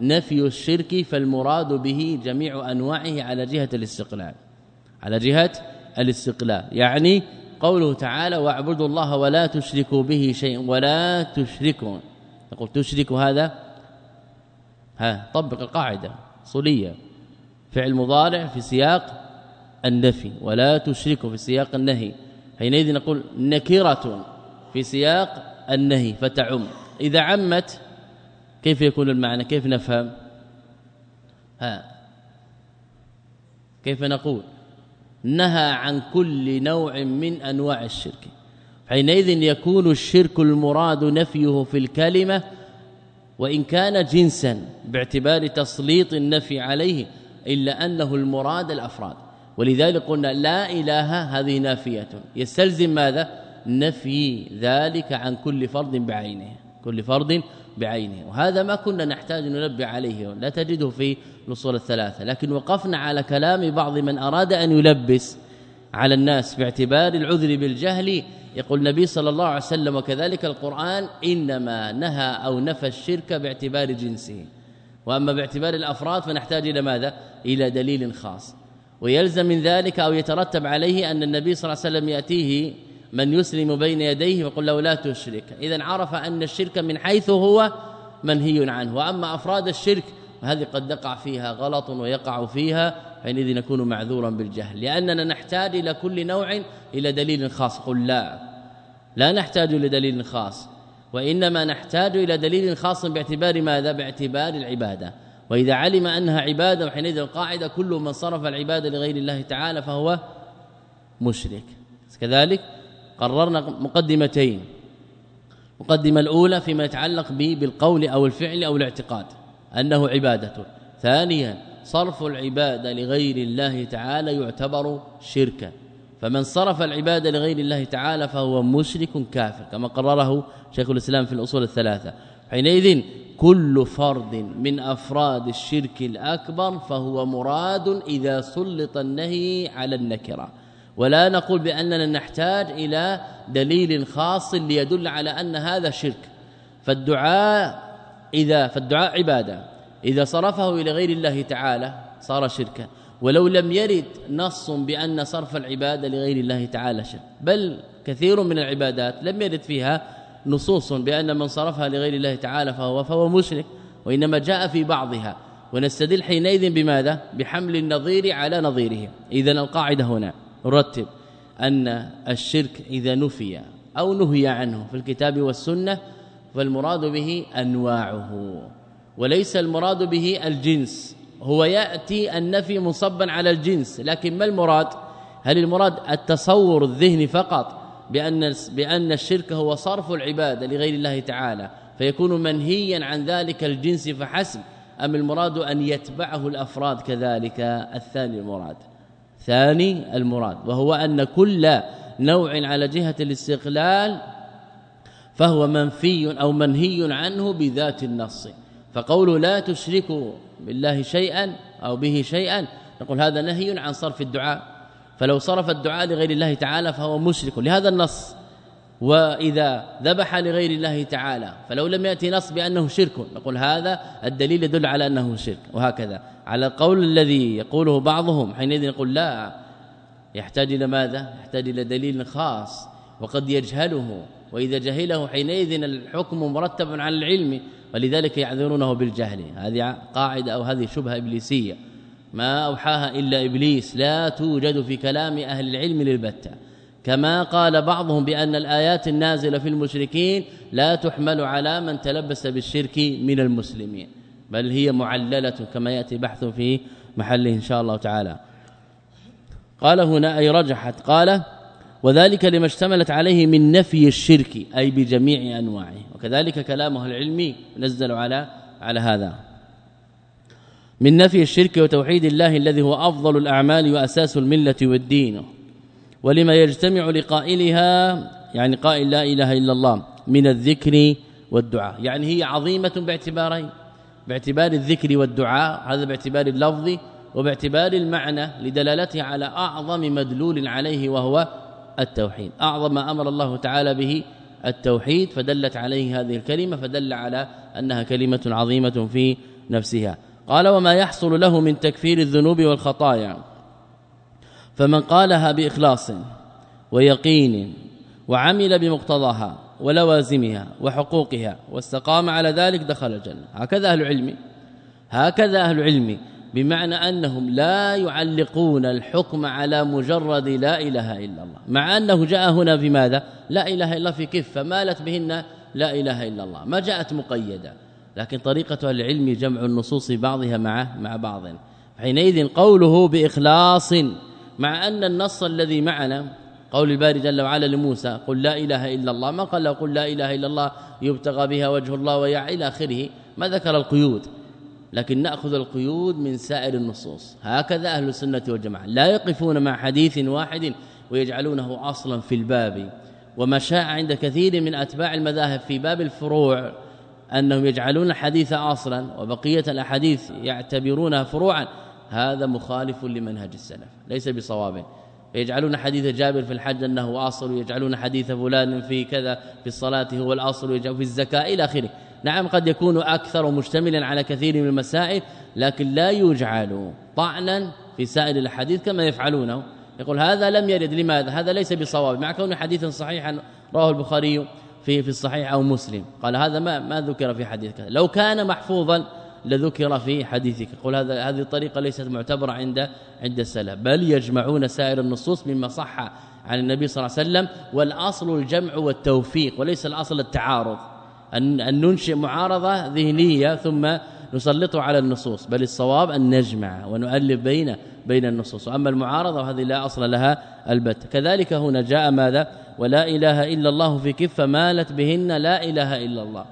نفي الشرك فالمراد به جميع أنواعه على جهة الاستقلال. على جهة الاستقلال. يعني قوله تعالى واعبدوا الله ولا تشركوا به شيئا ولا تشركوا نقول تشرك هذا؟ ها طبق القاعدة صليه فعل مضارع في سياق النفي ولا تشركوا في سياق النهي. حينئذ نقول نكرة في سياق النهي فتعم. إذا عمت كيف يكون المعنى؟ كيف نفهم؟ ها كيف نقول؟ نهى عن كل نوع من أنواع الشرك. حينئذ يكون الشرك المراد نفيه في الكلمة وإن كان جنسا باعتبار تسليط النفي عليه إلا أنه المراد الأفراد. ولذلك قلنا لا إله هذه نافية. يستلزم ماذا؟ نفي ذلك عن كل فرد بعينه كل فرد بعينه. وهذا ما كنا نحتاج ننبه عليه لا تجده في الأصول الثلاثة. لكن وقفنا على كلام بعض من أراد أن يلبس على الناس باعتبار العذر بالجهل يقول النبي صلى الله عليه وسلم وكذلك القرآن إنما نهى أو نفى الشرك باعتبار جنسه. وأما باعتبار الأفراد فنحتاج إلى ماذا؟ إلى دليل خاص. ويلزم من ذلك أو يترتب عليه أن النبي صلى الله عليه وسلم يأتيه من يسلم بين يديه ويقول له لا تشرك. اذا عرف أن الشرك من حيث هو منهي عنه. وأما أفراد الشرك هذه قد يقع فيها غلط ويقع فيها حينئذ نكون معذورا بالجهل لأننا نحتاج إلى كل نوع إلى دليل خاص. قل لا لا نحتاج إلى دليل خاص وإنما نحتاج إلى دليل خاص باعتبار ماذا؟ باعتبار العبادة. وإذا علم أنها عبادة وحينئذ القاعدة كل من صرف العبادة لغير الله تعالى فهو مشرك. كذلك قررنا مقدمتين. مقدمة الأولى فيما يتعلق به بالقول أو الفعل أو الاعتقاد أنه عبادة. ثانيا صرف العباده لغير الله تعالى يعتبر شركا فمن صرف العباده لغير الله تعالى فهو مشرك كافر كما قرره شيخ الإسلام في الأصول الثلاثة. حينئذ كل فرد من أفراد الشرك الأكبر فهو مراد إذا سلط النهي على النكرة. ولا نقول بأننا نحتاج إلى دليل خاص ليدل على أن هذا شرك. فالدعاء إذا فالدعاء عبادة. إذا صرفه إلى غير الله تعالى صار شركا. ولو لم يرد نص بأن صرف العبادة لغير الله تعالى شرك. بل كثير من العبادات لم يرد فيها نصوص بأن من صرفها لغير الله تعالى فهو فهو مشرك وإنما جاء في بعضها. ونستدل حينئذ بماذا؟ بحمل النظير على نظيره اذا القاعدة هنا. نرتب أن الشرك إذا نفي أو نهي عنه في الكتاب والسنة فالمراد به أنواعه. وليس المراد به الجنس. هو يأتي النفي مصبا على الجنس لكن ما المراد؟ هل المراد التصور الذهني فقط بأن بأن الشرك هو صرف العباده لغير الله تعالى فيكون منهيا عن ذلك الجنس فحسب أم المراد أن يتبعه الأفراد كذلك؟ الثاني المراد. ثاني المراد وهو أن كل نوع على جهة الاستقلال فهو منفي أو منهي عنه بذات النص. فقول لا تشركوا بالله شيئا أو به شيئا نقول هذا نهي عن صرف الدعاء. فلو صرف الدعاء لغير الله تعالى فهو مشرك لهذا النص. وإذا ذبح لغير الله تعالى فلو لم يأتي نص بأنه شرك نقول هذا الدليل يدل على أنه شرك. وهكذا على القول الذي يقوله بعضهم حينئذ نقول لا يحتاج إلى ماذا؟ يحتاج إلى دليل خاص وقد يجهله. وإذا جهله حينئذ الحكم مرتب على العلم ولذلك يعذرونه بالجهل. هذه قاعدة أو هذه شبهة إبليسية. ما أوحاها إلا إبليس لا توجد في كلام أهل العلم للبتة. كما قال بعضهم بأن الآيات النازلة في المشركين لا تحمل على من تلبس بالشرك من المسلمين. بل هي معللة كما يأتي بحث في محله إن شاء الله تعالى. قال هنا أي رجحت قال وذلك لما اشتملت عليه من نفي الشرك أي بجميع أنواعه. وكذلك كلامه العلمي نزل على على هذا. من نفي الشرك وتوحيد الله الذي هو أفضل الأعمال وأساس الملة والدين. ولما يجتمع لقائلها يعني قائل لا إله إلا الله من الذكر والدعاء. يعني هي عظيمة باعتبارين باعتبار الذكر والدعاء هذا باعتبار اللفظ وباعتبار المعنى لدلالته على أعظم مدلول عليه وهو التوحيد. أعظم ما أمر الله تعالى به التوحيد فدلت عليه هذه الكلمة فدل على أنها كلمة عظيمة في نفسها. قال وما يحصل له من تكفير الذنوب والخطايا فمن قالها بإخلاص ويقين وعمل بمقتضاها ولوازمها وحقوقها واستقام على ذلك دخل الجنة. هكذا أهل العلم هكذا أهل العلم بمعنى أنهم لا يعلقون الحكم على مجرد لا إله إلا الله. مع أنه جاء هنا في ماذا لا إله إلا الله في كفة مالت بهن لا إله إلا الله. ما جاءت مقيدة لكن طريقة العلم جمع النصوص بعضها مع مع بعض. حينئذ قوله بإخلاص مع أن النص الذي معنا قول الباري جل وعلا لموسى قل لا إله إلا الله. ما قال قل لا إله إلا الله؟ يبتغى بها وجه الله ويع إلى آخره. ما ذكر القيود. لكن نأخذ القيود من سائر النصوص. هكذا أهل السنة والجماعة. لا يقفون مع حديث واحد ويجعلونه أصلا في الباب. وما شاع عند كثير من أتباع المذاهب في باب الفروع أنهم يجعلون الحديث أصلا وبقية الأحاديث يعتبرونها فروعا. هذا مخالف لمنهج السلف ليس بصواب. يجعلون حديث جابر في الحج أنه أصل ويجعلون حديث فلان في كذا في الصلاة هو الأصل وفي الزكاة إلى آخره. نعم قد يكون أكثر مشتملا على كثير من المسائل لكن لا يجعل طعنا في سائر الحديث كما يفعلونه يقول هذا لم يرد. لماذا؟ هذا ليس بصواب مع كونه حديثا صحيحا رواه البخاري في في الصحيح أو مسلم. قال هذا ما ما ذكر في حديث كذا لو كان محفوظا لذكر في حديثك. قل هذا هذه الطريقة ليست معتبرة عند عند السلف. بل يجمعون سائر النصوص مما صح عن النبي صلى الله عليه وسلم والأصل الجمع والتوفيق وليس الأصل التعارض. أن أن ننشئ معارضة ذهنية ثم نسلطه على النصوص بل الصواب أن نجمع ونؤلف بين بين النصوص وأما المعارضة وهذه لا أصل لها البت. كذلك هنا جاء ماذا؟ ولا إله إلا الله في كفة مالت بهن لا إله إلا الله.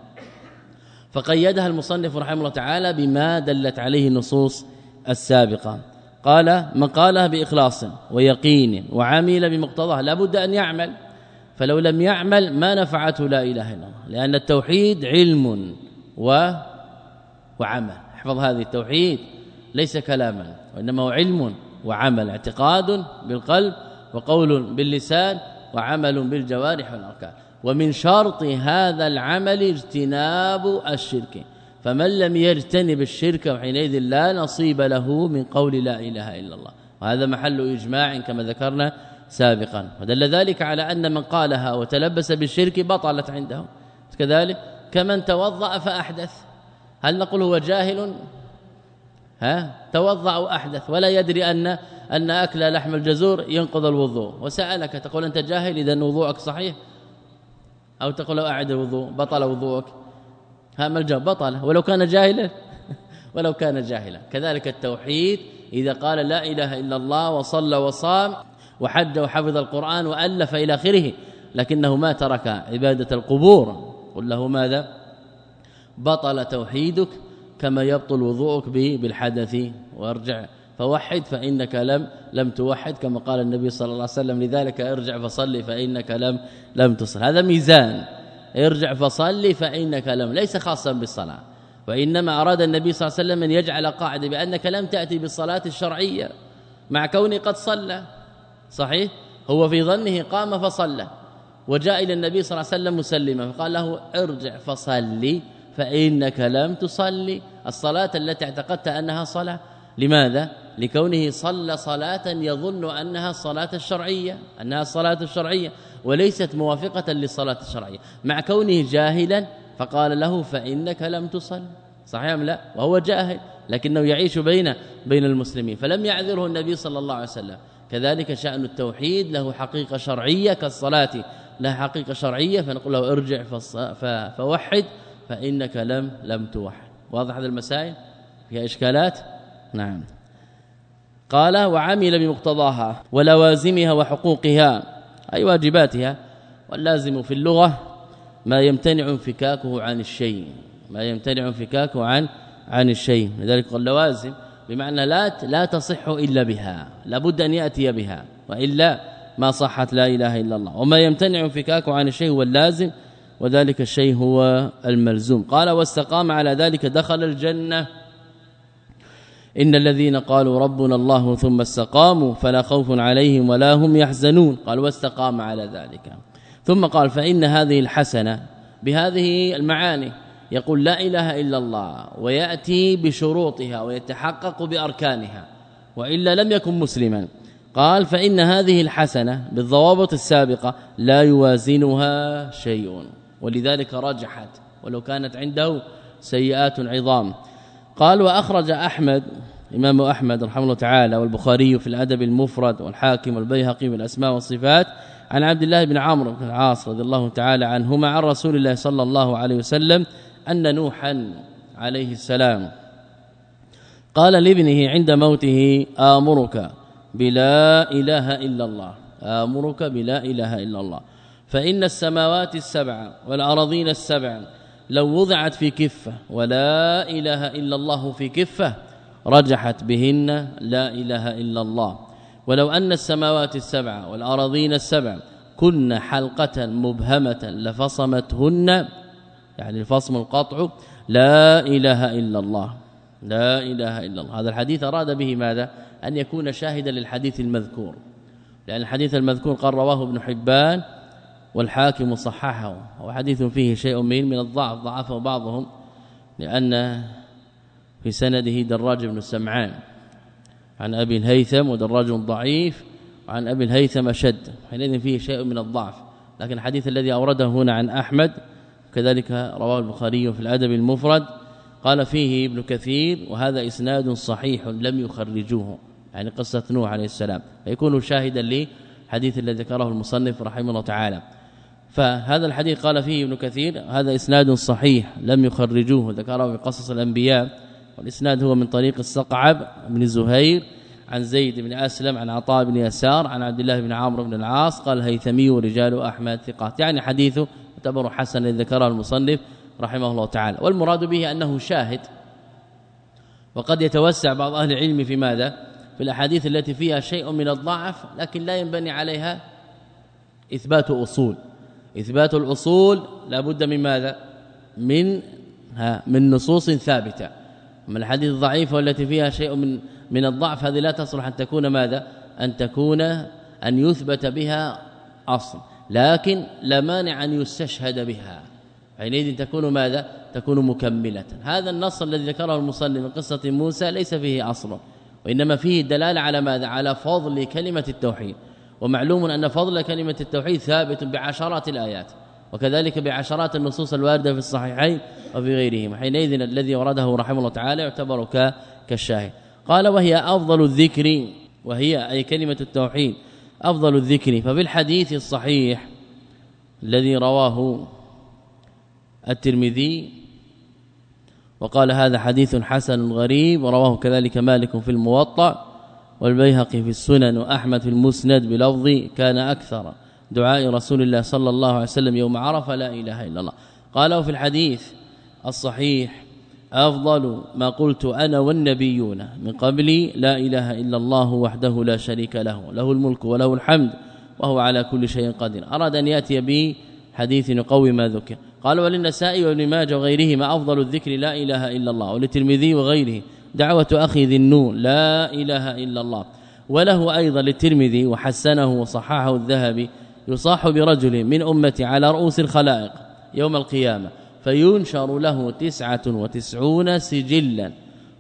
فقيدها المصنف رحمه الله تعالى بما دلت عليه النصوص السابقة. قال من قالها بإخلاص ويقين وعمل بمقتضاها لابد أن يعمل. فلو لم يعمل ما نفعته لا إله إلا الله لأن التوحيد علم و وعمل. احفظ هذه التوحيد ليس كلاما وإنما هو علم وعمل اعتقاد بالقلب وقول باللسان وعمل بالجوارح والأركان. ومن شرط هذا العمل اجتناب الشرك. فمن لم يجتنب الشرك وحينئذ لا نصيب له من قول لا إله إلا الله. وهذا محل إجماع كما ذكرنا سابقا. ودل ذلك على أن من قالها وتلبس بالشرك بطلت عنده كذلك كمن توضأ فأحدث. هل نقول هو جاهل؟ ها؟ توضأ وأحدث. ولا يدري أن أن أكل لحم الجزور ينقض الوضوء. وسألك تقول أنت جاهل إذا وضوءك صحيح؟ أو تقول لو أعد الوضوء بطل وضوءك. ها ما الجواب؟ بطل. ولو كان جاهلا. ولو كان جاهلا. كذلك التوحيد إذا قال لا إله إلا الله وصلى وصام وحج وحفظ القرآن وألف إلى آخره لكنه ما ترك عبادة القبور. قل له ماذا؟ بطل توحيدك كما يبطل وضوءك بالحدث. وارجع فوحد فإنك لم لم توحد كما قال النبي صلى الله عليه وسلم لذلك ارجع فصلي فإنك لم لم تصل. هذا ميزان. ارجع فصلي فإنك لم ليس خاصا بالصلاة. وإنما أراد النبي صلى الله عليه وسلم أن يجعل قاعدة بأنك لم تأتي بالصلاة الشرعية مع كوني قد صلى. صحيح؟ هو في ظنه قام فصلى وجاء إلى النبي صلى الله عليه وسلم مسلما فقال له ارجع فصلي فإنك لم تصلي. الصلاة التي اعتقدت أنها صلاة لماذا؟ لكونه صلى صلاة يظن أنها الصلاة الشرعية أنها الصلاة الشرعية وليست موافقة للصلاة الشرعية. مع كونه جاهلا فقال له فإنك لم تصل. صحيح أم لا؟ وهو جاهل لكنه يعيش بين بين المسلمين. فلم يعذره النبي صلى الله عليه وسلم. كذلك شأن التوحيد له حقيقة شرعية كالصلاة لها حقيقة شرعية فنقول له ارجع فوحد فإنك لم لم توحد. واضح هذه المسائل؟ فيها إشكالات؟ نعم. قال وعمل بمقتضاها ولوازمها وحقوقها أي واجباتها. واللازم في اللغة ما يمتنع انفكاكه عن الشيء ما يمتنع انفكاكه عن عن الشيء. لذلك قال لوازم. بمعنى لا لا تصح إلا بها لابد أن يأتي بها وإلا ما صحت لا إله إلا الله. وما يمتنع انفكاكه عن الشيء هو اللازم وذلك الشيء هو الملزوم. قال واستقام على ذلك دخل الجنة. إن الذين قالوا ربنا الله ثم استقاموا فلا خوف عليهم ولا هم يحزنون. قال واستقام على ذلك. ثم قال فإن هذه الحسنة بهذه المعاني يقول لا إله إلا الله ويأتي بشروطها ويتحقق بأركانها وإلا لم يكن مسلما. قال فإن هذه الحسنة بالضوابط السابقة لا يوازنها شيء ولذلك رجحت ولو كانت عنده سيئات عظام. قال وأخرج أحمد إمام أحمد رحمه الله تعالى والبخاري في الأدب المفرد والحاكم والبيهقي بالاسماء والصفات عن عبد الله بن عمرو بن العاص رضي الله تعالى عنهما عن رسول الله صلى الله عليه وسلم أن نوحا عليه السلام قال لابنه عند موته آمرك بلا إله إلا الله آمرك بلا إله إلا الله. فإن السماوات السبع والأراضين السبع لو وضعت في كفة ولا إله إلا الله في كفة رجحت بهن لا إله إلا الله. ولو أن السماوات السبع والأراضين السبع كن حلقة مبهمة لفصمتهن يعني الفصم القطع لا إله إلا الله. لا إله إلا الله. هذا الحديث أراد به ماذا؟ أن يكون شاهدا للحديث المذكور. لأن الحديث المذكور قال رواه ابن حبان والحاكم صححه. وحديث فيه شيء من من الضعف ضعفه بعضهم لأن في سنده دراج بن سمعان عن أبي الهيثم ودراج ضعيف. وعن أبي الهيثم أشد. حينئذ فيه شيء من الضعف. لكن الحديث الذي أورده هنا عن أحمد كذلك رواه البخاري في الأدب المفرد قال فيه ابن كثير وهذا إسناد صحيح لم يخرجوه. يعني قصة نوح عليه السلام. فيكون شاهدا لحديث الذي ذكره المصنف رحمه الله تعالى. فهذا الحديث قال فيه ابن كثير هذا إسناد صحيح لم يخرجوه. ذكره في قصص الأنبياء. والإسناد هو من طريق الصقعب بن زهير عن زيد بن أسلم عن عطاء بن يسار عن عبد الله بن عمرو بن العاص قال هيثمي ورجال أحمد ثقات. يعني حديثه يعتبر حسنا ذكره المصنف رحمه الله تعالى. والمراد به أنه شاهد وقد يتوسع بعض أهل العلم في ماذا؟ في الأحاديث التي فيها شيء من الضعف لكن لا ينبني عليها إثبات أصول. إثبات الأصول لابد من ماذا؟ من ها من نصوص ثابتة. من الحديث الضعيفه والتي فيها شيء من من الضعف هذه لا تصلح أن تكون ماذا؟ أن تكون أن يثبت بها أصل. لكن لا مانع أن يستشهد بها. حينئذ تكون ماذا؟ تكون مكملة. هذا النص الذي ذكره المصلي من قصة موسى ليس فيه أصل وإنما فيه دلالة على ماذا؟ على فضل كلمة التوحيد. ومعلوم أن فضل كلمة التوحيد ثابت بعشرات الآيات وكذلك بعشرات النصوص الواردة في الصحيحين وفي غيرهما. حينئذ الذي ورده رحمه الله تعالى يعتبر كالشاهد. قال وهي أفضل الذكر وهي أي كلمة التوحيد. أفضل الذكر. ففي الحديث الصحيح الذي رواه الترمذي وقال هذا حديث حسن غريب ورواه كذلك مالك في الموطأ والبيهقي في السنن وأحمد في المسند بلفظ كان أكثر. دعاء رسول الله صلى الله عليه وسلم يوم عرفة لا إله إلا الله. قالوا في الحديث الصحيح أفضل ما قلت أنا والنبيون من قبلي لا إله إلا الله وحده لا شريك له له الملك وله الحمد وهو على كل شيء قدير. أراد أن يأتي به حديث يقوي ما ذكر. قال وللنسائي وابن ماجه وغيرهما أفضل الذكر لا إله إلا الله. وللترمذي وغيره دعوة أخي ذي النون لا إله إلا الله. وله أيضا للترمذي وحسنه وصححه الذهبي يصاح برجل من أمتي على رؤوس الخلائق يوم القيامة فينشر له تسعة وتسعون سجلا.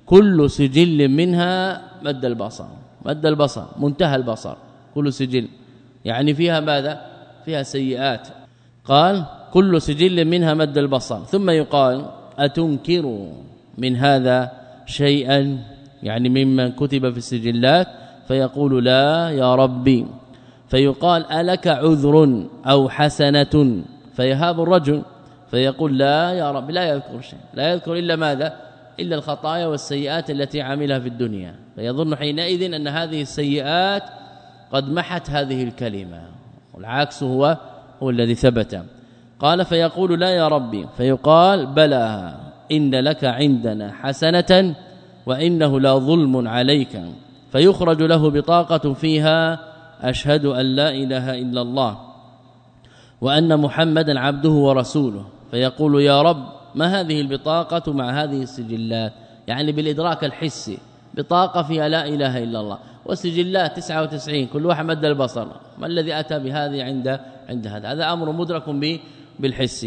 كل سجل منها مد البصر مد البصر منتهى البصر كل سجل. يعني فيها ماذا؟ فيها سيئات. قال كل سجل منها مد البصر. ثم يقال أتنكر من هذا شيئا؟ يعني ممن كتب في السجلات فيقول لا يا ربي. فيقال ألك عذر أو حسنة؟ فيهاب الرجل. فيقول لا يا رب لا يذكر شيء. لا يذكر إلا ماذا؟ إلا الخطايا والسيئات التي عملها في الدنيا. فيظن حينئذ أن هذه السيئات قد محت هذه الكلمة والعكس هو هو الذي ثبت. قال فيقول لا يا ربي فيقال بلى إن لك عندنا حسنة وإنه لا ظلم عليك. فيخرج له بطاقة فيها أشهد أن لا إله إلا الله وأن محمدا عبده ورسوله. فيقول يا رب ما هذه البطاقة مع هذه السجلات؟ يعني بالإدراك الحسي بطاقة فيها لا إله إلا الله والسجلات 99 كل واحد مد البصر ما الذي أتى بهذه عند عند هذا؟ هذا أمر مدرك به بالحس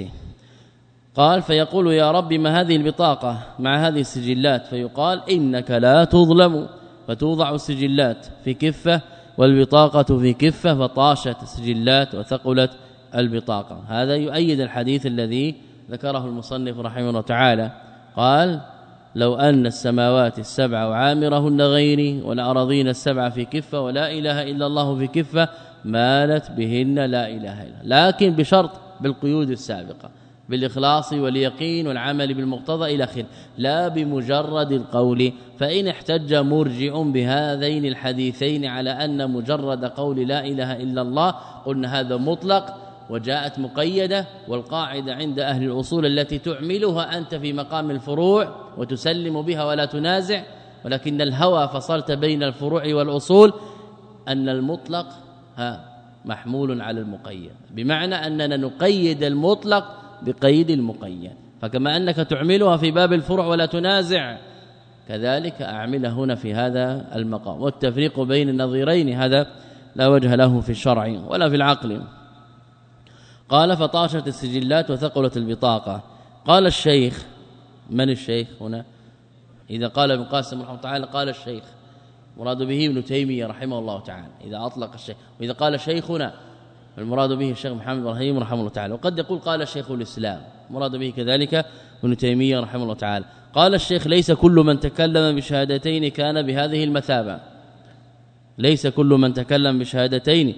قال فيقول يا رب ما هذه البطاقة مع هذه السجلات؟ فيقال إنك لا تظلم فتوضع السجلات في كفة والبطاقة في كفة فطاشت السجلات وثقلت البطاقة. هذا يؤيد الحديث الذي ذكره المصنف رحمه الله تعالى. قال لو أن السماوات السبع وعامرهن غيري والارضين السبع في كفة ولا إله إلا الله في كفة مالت بهن لا إله إلا لكن بشرط بالقيود السابقة بالإخلاص واليقين والعمل بالمقتضى إلى آخره لا بمجرد القول. فإن احتج مرجع بهذين الحديثين على أن مجرد قول لا إله إلا الله قلنا هذا مطلق. وجاءت مقيدة والقاعدة عند أهل الأصول التي تعملها أنت في مقام الفروع وتسلم بها ولا تنازع ولكن الهوى فصلت بين الفروع والأصول أن المطلق ها محمول على المقيد. بمعنى أننا نقيد المطلق بقيد المقيد. فكما أنك تعملها في باب الفروع ولا تنازع كذلك أعملها هنا في هذا المقام. والتفريق بين النظيرين هذا لا وجه له في الشرع ولا في العقل. قال فطاشت السجلات وثقلت البطاقة. قال الشيخ من الشيخ هنا؟ إذا قال ابن قاسم رحمه الله تعالى قال الشيخ مراد به ابن تيمية رحمه الله تعالى. إذا أطلق الشيخ وإذا قال شيخنا المراد به الشيخ محمد إبراهيم رحمه الله تعالى. وقد يقول قال شيخ الإسلام مراد به كذلك ابن تيمية رحمه الله تعالى. قال الشيخ ليس كل من تكلم بشهادتين كان بهذه المثابة. ليس كل من تكلم بشهادتين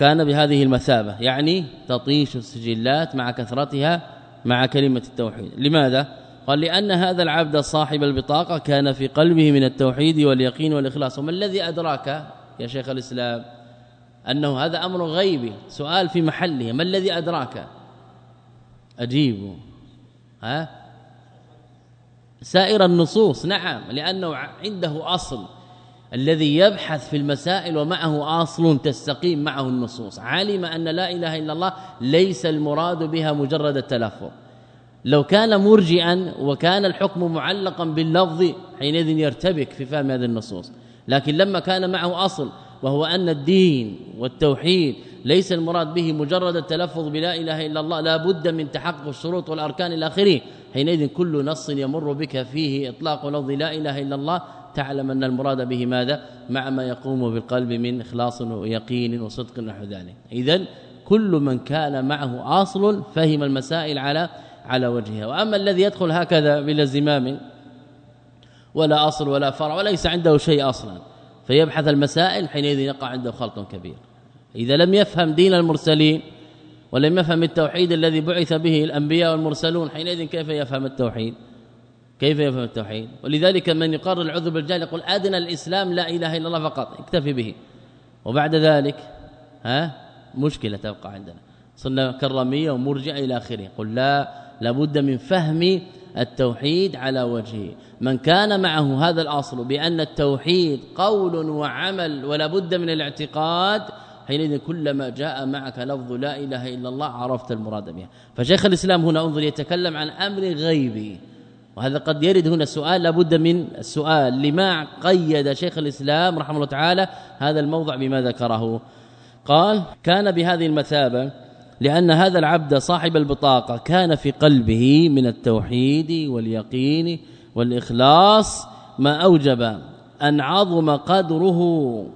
كان بهذه المثابة يعني تطيش السجلات مع كثرتها مع كلمة التوحيد. لماذا؟ قال لأن هذا العبد صاحب البطاقة كان في قلبه من التوحيد واليقين والإخلاص. وما الذي أدراك يا شيخ الإسلام أنه هذا أمر غيبي؟ سؤال في محله ما الذي أدراك؟ أجيبوا ها؟ سائر النصوص نعم لأنه عنده أصل. الذي يبحث في المسائل ومعه أصل تستقيم معه النصوص. علم أن لا إله إلا الله ليس المراد بها مجرد التلفظ. لو كان مرجئا وكان الحكم معلقا باللفظ حينئذ يرتبك في فهم هذه النصوص. لكن لما كان معه أصل وهو أن الدين والتوحيد ليس المراد به مجرد التلفظ بلا إله إلا الله لا بد من تحقق الشروط والأركان إلى آخره حينئذ كل نص يمر بك فيه إطلاق لفظ لا إله إلا الله تعلم أن المراد به ماذا؟ مع ما يقوم بالقلب من إخلاص ويقين وصدق نحو ذلك. اذا كل من كان معه أصل فهم المسائل على على وجهها. وأما الذي يدخل هكذا بلا زمام ولا أصل ولا فرع وليس عنده شيء أصلا فيبحث المسائل حينئذ يقع عنده خلط كبير. إذا لم يفهم دين المرسلين ولم يفهم التوحيد الذي بعث به الأنبياء والمرسلون حينئذ كيف يفهم التوحيد؟ كيف يفهم التوحيد؟ ولذلك من يقرر العذر بالجهل يقول أدنى الإسلام لا إله إلا الله فقط اكتفي به. وبعد ذلك ها؟ مشكلة تبقى عندنا. صرنا كرامية ومرجع إلى آخره. قل لا لابد من فهم التوحيد على وجهه. من كان معه هذا الأصل بأن التوحيد قول وعمل ولا بد من الاعتقاد حينئذ كلما جاء معك لفظ لا إله إلا الله عرفت المراد بها. فشيخ الإسلام هنا انظر يتكلم عن أمر غيبي. وهذا قد يرد هنا السؤال لابد من السؤال لما قيد شيخ الإسلام رحمه الله تعالى هذا الموضع بما ذكره؟ قال كان بهذه المثابة لأن هذا العبد صاحب البطاقة كان في قلبه من التوحيد واليقين والإخلاص ما أوجب أن عظم قدره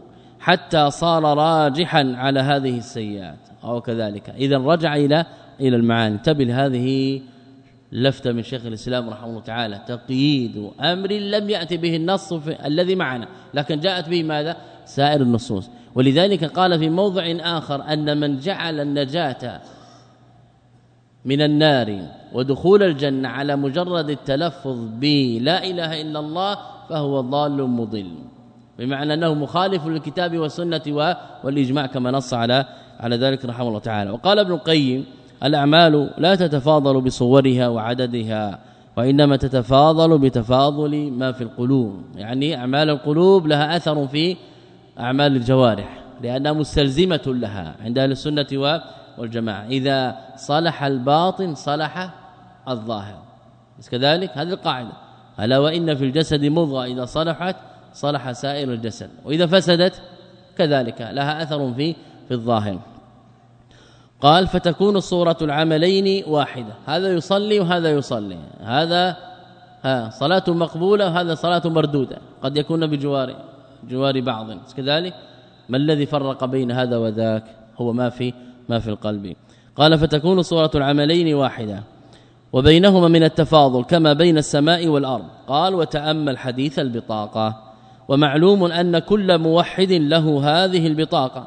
حتى صار راجحا على هذه السيئات. أو كذلك. اذا رجع إلى إلى المعاني. انتبه هذه لفته من شيخ الإسلام رحمه الله تعالى تقييد أمر لم يأتي به النص الذي معنا لكن جاءت به ماذا؟ سائر النصوص. ولذلك قال في موضع آخر أن من جعل النجاة من النار ودخول الجنة على مجرد التلفظ بلا إله إلا الله فهو ضال مضل. بمعنى أنه مخالف للكتاب والسنة والإجماع كما نص على على ذلك رحمه الله تعالى. وقال ابن القيم الأعمال لا تتفاضل بصورها وعددها وإنما تتفاضل بتفاضل ما في القلوب. يعني أعمال القلوب لها أثر في أعمال الجوارح لأنها مستلزمة لها عند أهل السنة والجماعة. إذا صلح الباطن صلح الظاهر. بس كذلك هذه القاعدة. ألا وإن في الجسد مضغة إذا صلحت صلح سائر الجسد وإذا فسدت كذلك لها أثر في في الظاهر. قال فتكون صورة العملين واحدة. هذا يصلي وهذا يصلي. هذا ها صلاة مقبولة وهذا صلاة مردودة. قد يكون بجوار جوار بعض. كذلك ما الذي فرق بين هذا وذاك؟ هو ما في ما في القلب. قال فتكون صورة العملين واحدة. وبينهما من التفاضل كما بين السماء والأرض. قال وتأمل حديث البطاقة. ومعلوم أن كل موحد له هذه البطاقة.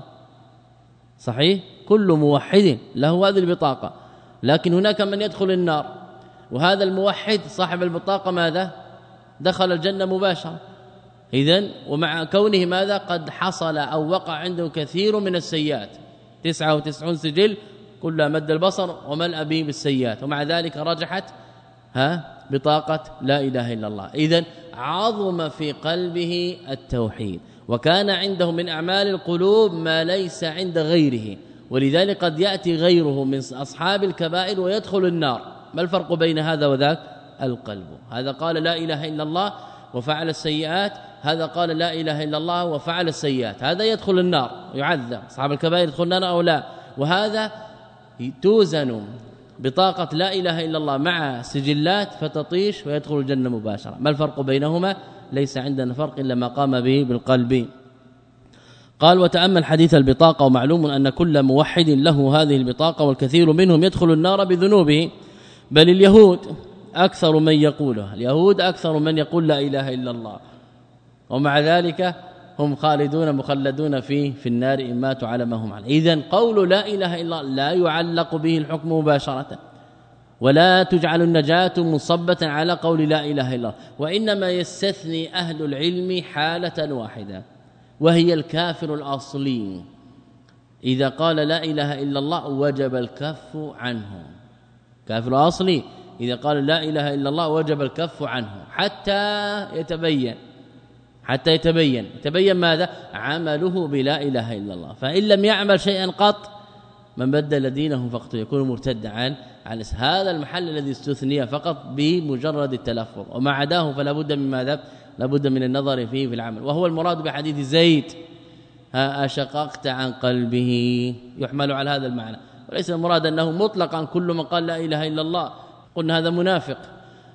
صحيح؟ كل موحد له هذه البطاقة لكن هناك من يدخل النار وهذا الموحد صاحب البطاقة ماذا؟ دخل الجنة مباشرة. اذا ومع كونه ماذا؟ قد حصل أو وقع عنده كثير من السيئات. 99 سجل كلها مد البصر وملأ به بالسيئات. ومع ذلك رجحت ها؟ بطاقة لا إله إلا الله. اذا عظم في قلبه التوحيد. وكان عنده من أعمال القلوب ما ليس عند غيره. ولذلك قد يأتي غيره من أصحاب الكبائر ويدخل النار. ما الفرق بين هذا وذاك؟ القلب. هذا قال لا إله إلا الله وفعل السيئات هذا قال لا إله إلا الله وفعل السيئات. هذا يدخل النار يعذب. أصحاب الكبائر يدخل النار أو لا؟ وهذا توزن بطاقة لا إله إلا الله مع سجلات فتطيش ويدخل الجنة مباشرة. ما الفرق بينهما؟ ليس عندنا فرق إلا ما قام به بالقلب. قال وتأمل حديث البطاقة ومعلوم أن كل موحد له هذه البطاقة والكثير منهم يدخل النار بذنوبه. بل اليهود أكثر من يقولها. اليهود أكثر من يقول لا إله إلا الله. ومع ذلك هم خالدون مخلدون في في النار إن ماتوا على ما هم عليه. اذا قول لا إله إلا الله لا يعلق به الحكم مباشرة. ولا تجعل النجاة مصبة على قول لا إله إلا الله. وإنما يستثني أهل العلم حالة واحدة. وهي الكافر الأصلي. إذا قال لا إله إلا الله وجب الكف عنه. كافر اصلي إذا قال لا إله إلا الله وجب الكف عنه. حتى يتبين. حتى يتبين. يتبين ماذا؟ عمله بلا إله إلا الله. فإن لم يعمل شيئا قط من بدل دينه فقط يكون مرتدا عن عن هذا المحل الذي استثني فقط بمجرد التلفظ. وما عداه فلا بد من ماذا؟ لا بد من النظر فيه في العمل. وهو المراد بحديث زيد. أشققت عن قلبه. يحمل على هذا المعنى. وليس المراد أنه مطلقا كل من قال لا إله إلا الله. قلنا هذا منافق.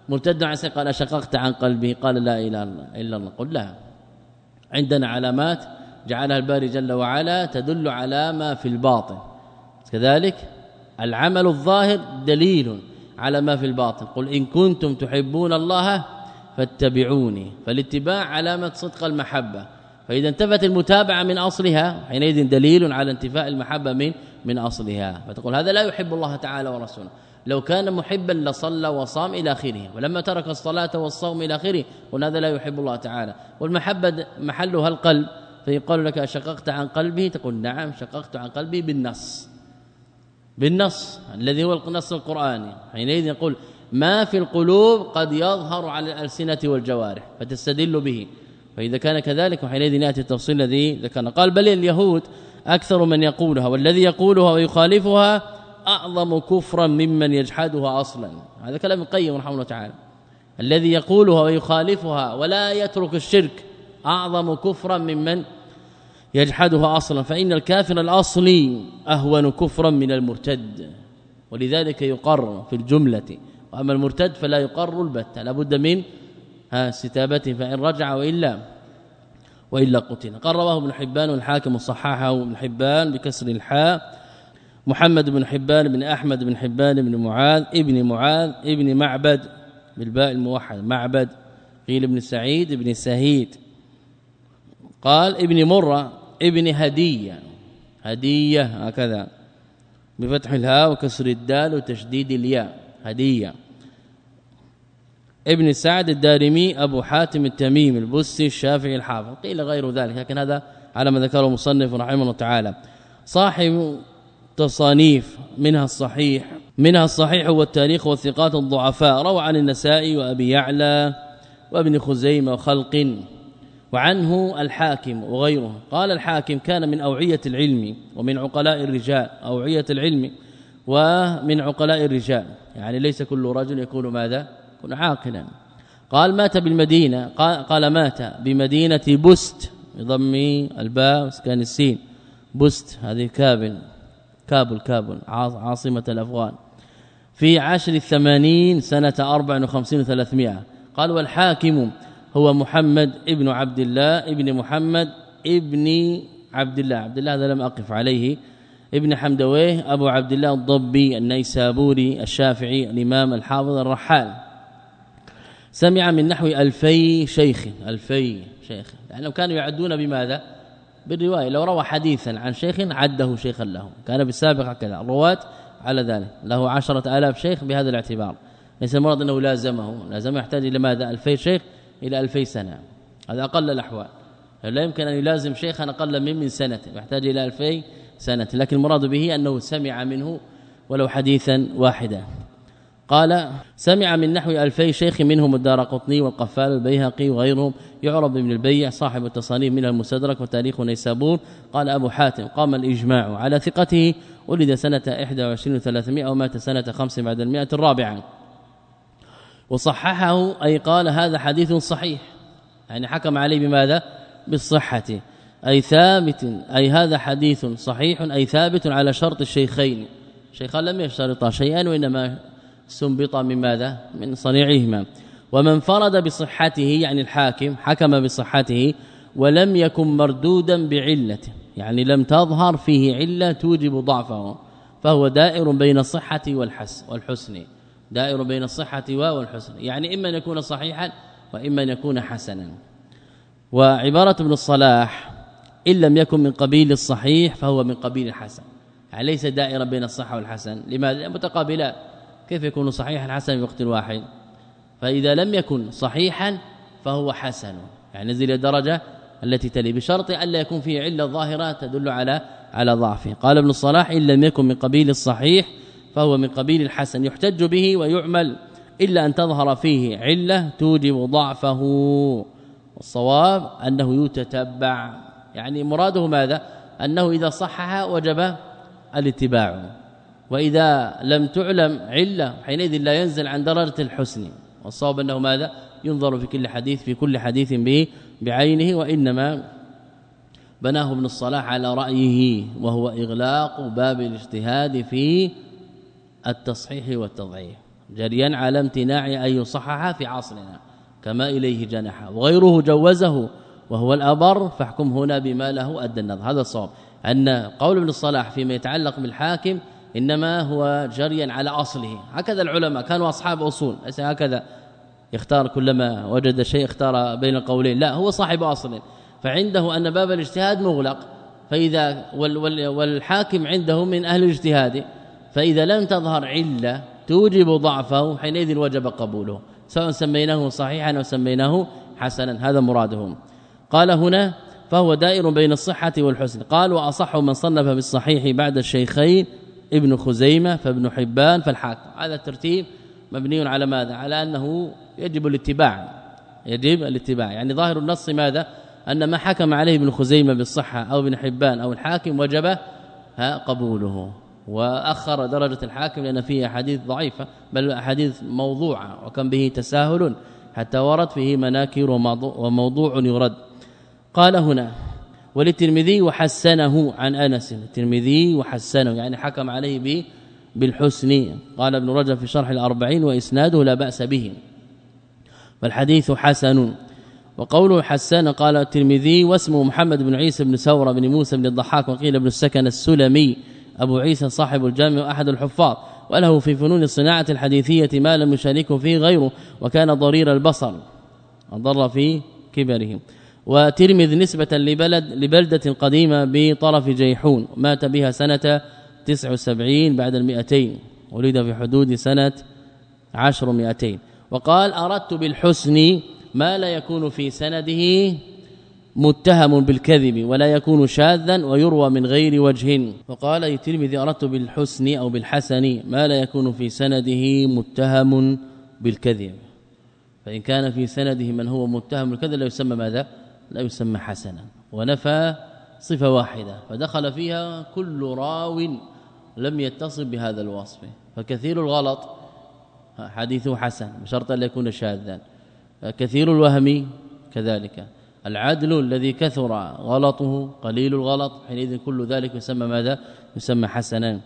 مرتد عن قال أشققت عن قلبه. قال لا إله إلا الله. قل لا عندنا علامات جعلها الباري جل وعلا تدل على ما في الباطن. كذلك العمل الظاهر دليل على ما في الباطن. قل إن كنتم تحبون الله فاتبعوني. فالاتباع علامة صدق المحبة. فإذا انتفت المتابعة من أصلها حينئذ دليل على انتفاء المحبة من من أصلها. فتقول هذا لا يحب الله تعالى ورسوله. لو كان محبا لصلى وصام إلى آخره ولما ترك الصلاة والصوم إلى آخره قلنا هذا لا يحب الله تعالى. والمحبة محلها القلب. فيقال لك شققت عن قلبه تقول نعم شققت عن قلبي بالنص. بالنص الذي هو النص القرآني. حينئذ يقول ما في القلوب قد يظهر على الألسنة والجوارح فتستدل به. فإذا كان كذلك وحينئذ يأتي التفصيل الذي ذكرنا. قال بل اليهود أكثر من يقولها والذي يقولها ويخالفها أعظم كفرا ممن يجحدها أصلا. هذا كلام القيم رحمه الله تعالى. الذي يقولها ويخالفها ولا يترك الشرك أعظم كفرا ممن يجحدها أصلا فإن الكافر الأصلي أهون كفرا من المرتد. ولذلك يقر في الجملة واما المرتد فلا يقر البتة لابد من ها استتابته فإن رجع وإلا وإلا قتل. قال رواه ابن حبان والحاكم صححه ابن حبان بكسر الحاء. محمد بن حبان بن أحمد بن حبان بن معاذ ابن معاذ ابن معبد بالباء الموحد معبد قيل ابن سعيد ابن سهيد. قال ابن مرة ابن هدية هدية هكذا بفتح الهاء وكسر الدال وتشديد الياء. هدية. ابن سعد الدارمي أبو حاتم التميمي البستي الشافعي الحافظ قيل غير ذلك لكن هذا على ما ذكره المصنف رحمه الله تعالى. صاحب تصانيف منها الصحيح منها الصحيح والتاريخ والثقات الضعفاء روى عن النسائي وأبي يعلى وابن خزيمة وخلق وعنه الحاكم وغيره. قال الحاكم كان من أوعية العلم ومن عقلاء الرجال. أوعية العلم. ومن عقلاء الرجال. يعني ليس كل رجل يكون ماذا؟ يكون عاقلا. قال مات بالمدينة. قال, مات بمدينة بست بضم الباء وإسكان السين. بست هذه كابل. كابل كابل. عاصمة الأفغان. في عشر الثمانين سنة 54 و300 قال والحاكم هو محمد ابن عبد الله ابن محمد ابن عبد الله. عبد الله هذا لم أقف عليه. ابن حمدويه أبو عبد الله الضبي النيسابوري الشافعي الإمام الحافظ الرحال. سمع من نحو ألفي شيخ ألفي شيخ. لانهم يعني كانوا يعدون بماذا؟ بالرواية. لو روى حديثا عن شيخ عده شيخا له. كان بالسابق هكذا. الرواة على ذلك. له عشرة آلاف شيخ بهذا الاعتبار. ليس المراد أنه لازمه. لازم يحتاج إلى ماذا؟ 2000 شيخ إلى 2000 سنة. هذا أقل الأحوال. لا يمكن أن يلازم شيخا أقل من من سنة. يحتاج إلى 2000 سنة لكن المراد به أنه سمع منه ولو حديثا واحدا. قال سمع من نحو ألفي شيخ منهم الدار قطني والقفال البيهقي وغيرهم يعرب ابن البيع صاحب التصانيف منها المستدرك وتاريخ نيسابور. قال أبو حاتم قام الإجماع على ثقته ولد سنة 21 و300 ومات سنة 5 بعد المئة الرابعة. وصححه أي قال هذا حديث صحيح. يعني حكم عليه بماذا؟ بالصحة. أي ثابت أي هذا حديث صحيح أي ثابت على شرط الشيخين. الشيخان لم يشترطا شيئا وإنما سنبط من ماذا؟ من صنيعهما. ومن فرد بصحته يعني الحاكم حكم بصحته ولم يكن مردودا بعله يعني لم تظهر فيه علة توجب ضعفه. فهو دائر بين الصحة والحس والحسن. دائر بين الصحة والحسن. يعني إما أن يكون صحيحا وإما أن يكون حسنا. وعبارة ابن الصلاح إن لم يكن من قبيل الصحيح فهو من قبيل الحسن. يعني ليس دائرا بين الصحة والحسن. لماذا؟ متقابلان. كيف يكون صحيحا حسنا في وقت واحد؟ فإذا لم يكن صحيحا فهو حسن. يعني نزل الدرجة التي تلي. بشرط الا يكون فيه علة ظاهرة تدل على على ضعفه قال ابن الصلاح إن لم يكن من قبيل الصحيح فهو من قبيل الحسن. يحتج به ويعمل إلا أن تظهر فيه علة توجب ضعفه. والصواب أنه يتتبع. يعني مراده ماذا؟ أنه إذا صحح وجب الاتباع وإذا لم تعلم علة حينئذ لا ينزل عن درجة الحسن والصواب أنه ماذا؟ ينظر في كل حديث في كل حديث به بعينه وإنما بناه ابن الصلاح على رأيه وهو إغلاق باب الاجتهاد في التصحيح والتضعيف جريا على امتناع أن يصحح في عصرنا كما إليه جنح وغيره جوزه وهو الأبر فاحكم هنا بما له أدى النظر. هذا الصواب. أن قول ابن الصلاح فيما يتعلق بالحاكم إنما هو جريا على أصله. هكذا العلماء كانوا أصحاب أصول. ليس هكذا. يختار كلما وجد شيء اختار بين القولين. لا هو صاحب أصل. فعنده أن باب الاجتهاد مغلق. فإذا والحاكم عنده من أهل الاجتهاد. فإذا لم تظهر علة توجب ضعفه حينئذ وجب قبوله. سواء سميناه صحيحا أو سميناه حسنا. هذا مرادهم. قال هنا فهو دائر بين الصحة والحسن. قال وأصح من صنف بالصحيح بعد الشيخين ابن خزيمة فابن حبان فالحاكم. هذا الترتيب مبني على ماذا؟ على أنه يجب الاتباع يجب الاتباع. يعني ظاهر النص ماذا؟ أن ما حكم عليه ابن خزيمة بالصحة أو ابن حبان أو الحاكم وجب قبوله. وأخر درجة الحاكم لأن فيه أحاديث ضعيفة بل أحاديث موضوعة وكم به تساهل حتى ورد فيه مناكر وموضوع يرد. قال هنا وللترمذي وحسنه عن أنس. الترمذي وحسنه يعني حكم عليه به بالحسن. قال ابن رجب في شرح الأربعين وإسناده لا بأس به. فالحديث حسن. وقوله حسان قال الترمذي واسمه محمد بن عيسى بن ثوره بن موسى بن الضحاك وقيل ابن السكن السلمي. أبو عيسى صاحب الجامع وأحد الحفاظ. وله في فنون الصناعة الحديثية ما لم يشاركه فيه غيره وكان ضرير البصر. ضر في كبره. وترمذ نسبة لبلد لبلدة قديمة بطرف جيحون مات بها سنة 79 بعد المئتين ولد في حدود سنة عشر مئتين وقال أردت بالحسن ما لا يكون في سنده متهم بالكذب ولا يكون شاذا ويروى من غير وجه. وقال الترمذي أردت بالحسن أو بالحسن ما لا يكون في سنده متهم بالكذب. فإن كان في سنده من هو متهم بالكذب لا يسمى ماذا؟ لا يسمى حسنا ونفى صفة واحدة فدخل فيها كل راو لم يتصف بهذا الوصف فكثير الغلط حديثه حسن بشرط أن يكون شاذا كثير الوهم كذلك العدل الذي كثر غلطه قليل الغلط حينئذ كل ذلك يسمى ماذا؟ يسمى حسنا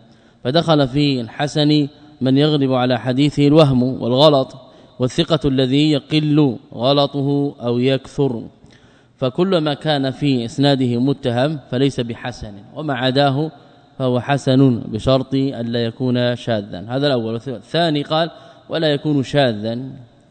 فدخل في الحسن من يغلب على حديثه الوهم والغلط والثقة الذي يقل غلطه أو يكثر. فكل ما كان في إسناده متهم فليس بحسن وما عداه فهو حسن بشرط أن لا يكون شاذا. هذا الأول. الثاني قال ولا يكون شاذا.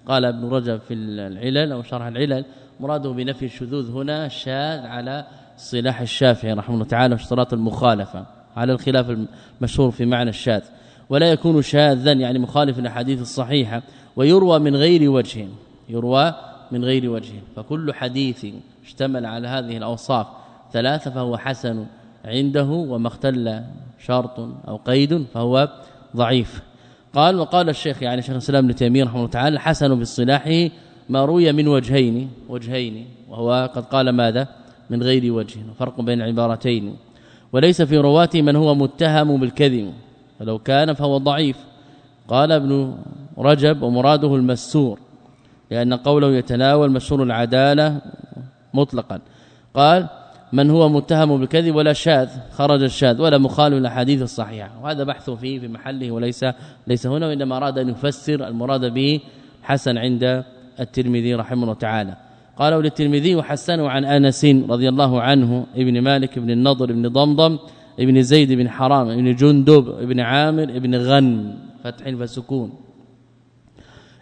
قال ابن رجب في العلل أو شرح العلل مراده بنفي الشذوذ هنا شاذ على صلاح الشافعي رحمه الله تعالى واشتراط المخالفة على الخلاف المشهور في معنى الشاذ. ولا يكون شاذا يعني مخالف للاحاديث الصحيحه ويروى من غير وجه يروى من غير وجه. فكل حديث اشتمل على هذه الأوصاف ثلاثة فهو حسن عنده وما اختل شرط أو قيد فهو ضعيف. قال وقال الشيخ يعني شيخ الإسلام ابن تيمية رحمه الله تعالى حسن باصطلاحه ما روي من وجهين وجهين وهو قد قال ماذا؟ من غير وجه فرق بين عبارتين. وليس في رواته من هو متهم بالكذب فلو كان فهو ضعيف. قال ابن رجب ومراده المسور لأن قوله يتناول مشهور العدالة مطلقا. قال من هو متهم بالكذب ولا شاذ خرج الشاذ ولا مخالف للاحاديث الصحيحه وهذا بحث فيه في محله وليس ليس هنا وإنما أراد أن يفسر المراد به حسن عند الترمذي رحمه الله تعالى. قالوا للترمذي وحسنه عن أنس رضي الله عنه ابن مالك بن النضر بن ضمضم ابن زيد بن حرام ابن جندب ابن عامر ابن غن فتح فسكون.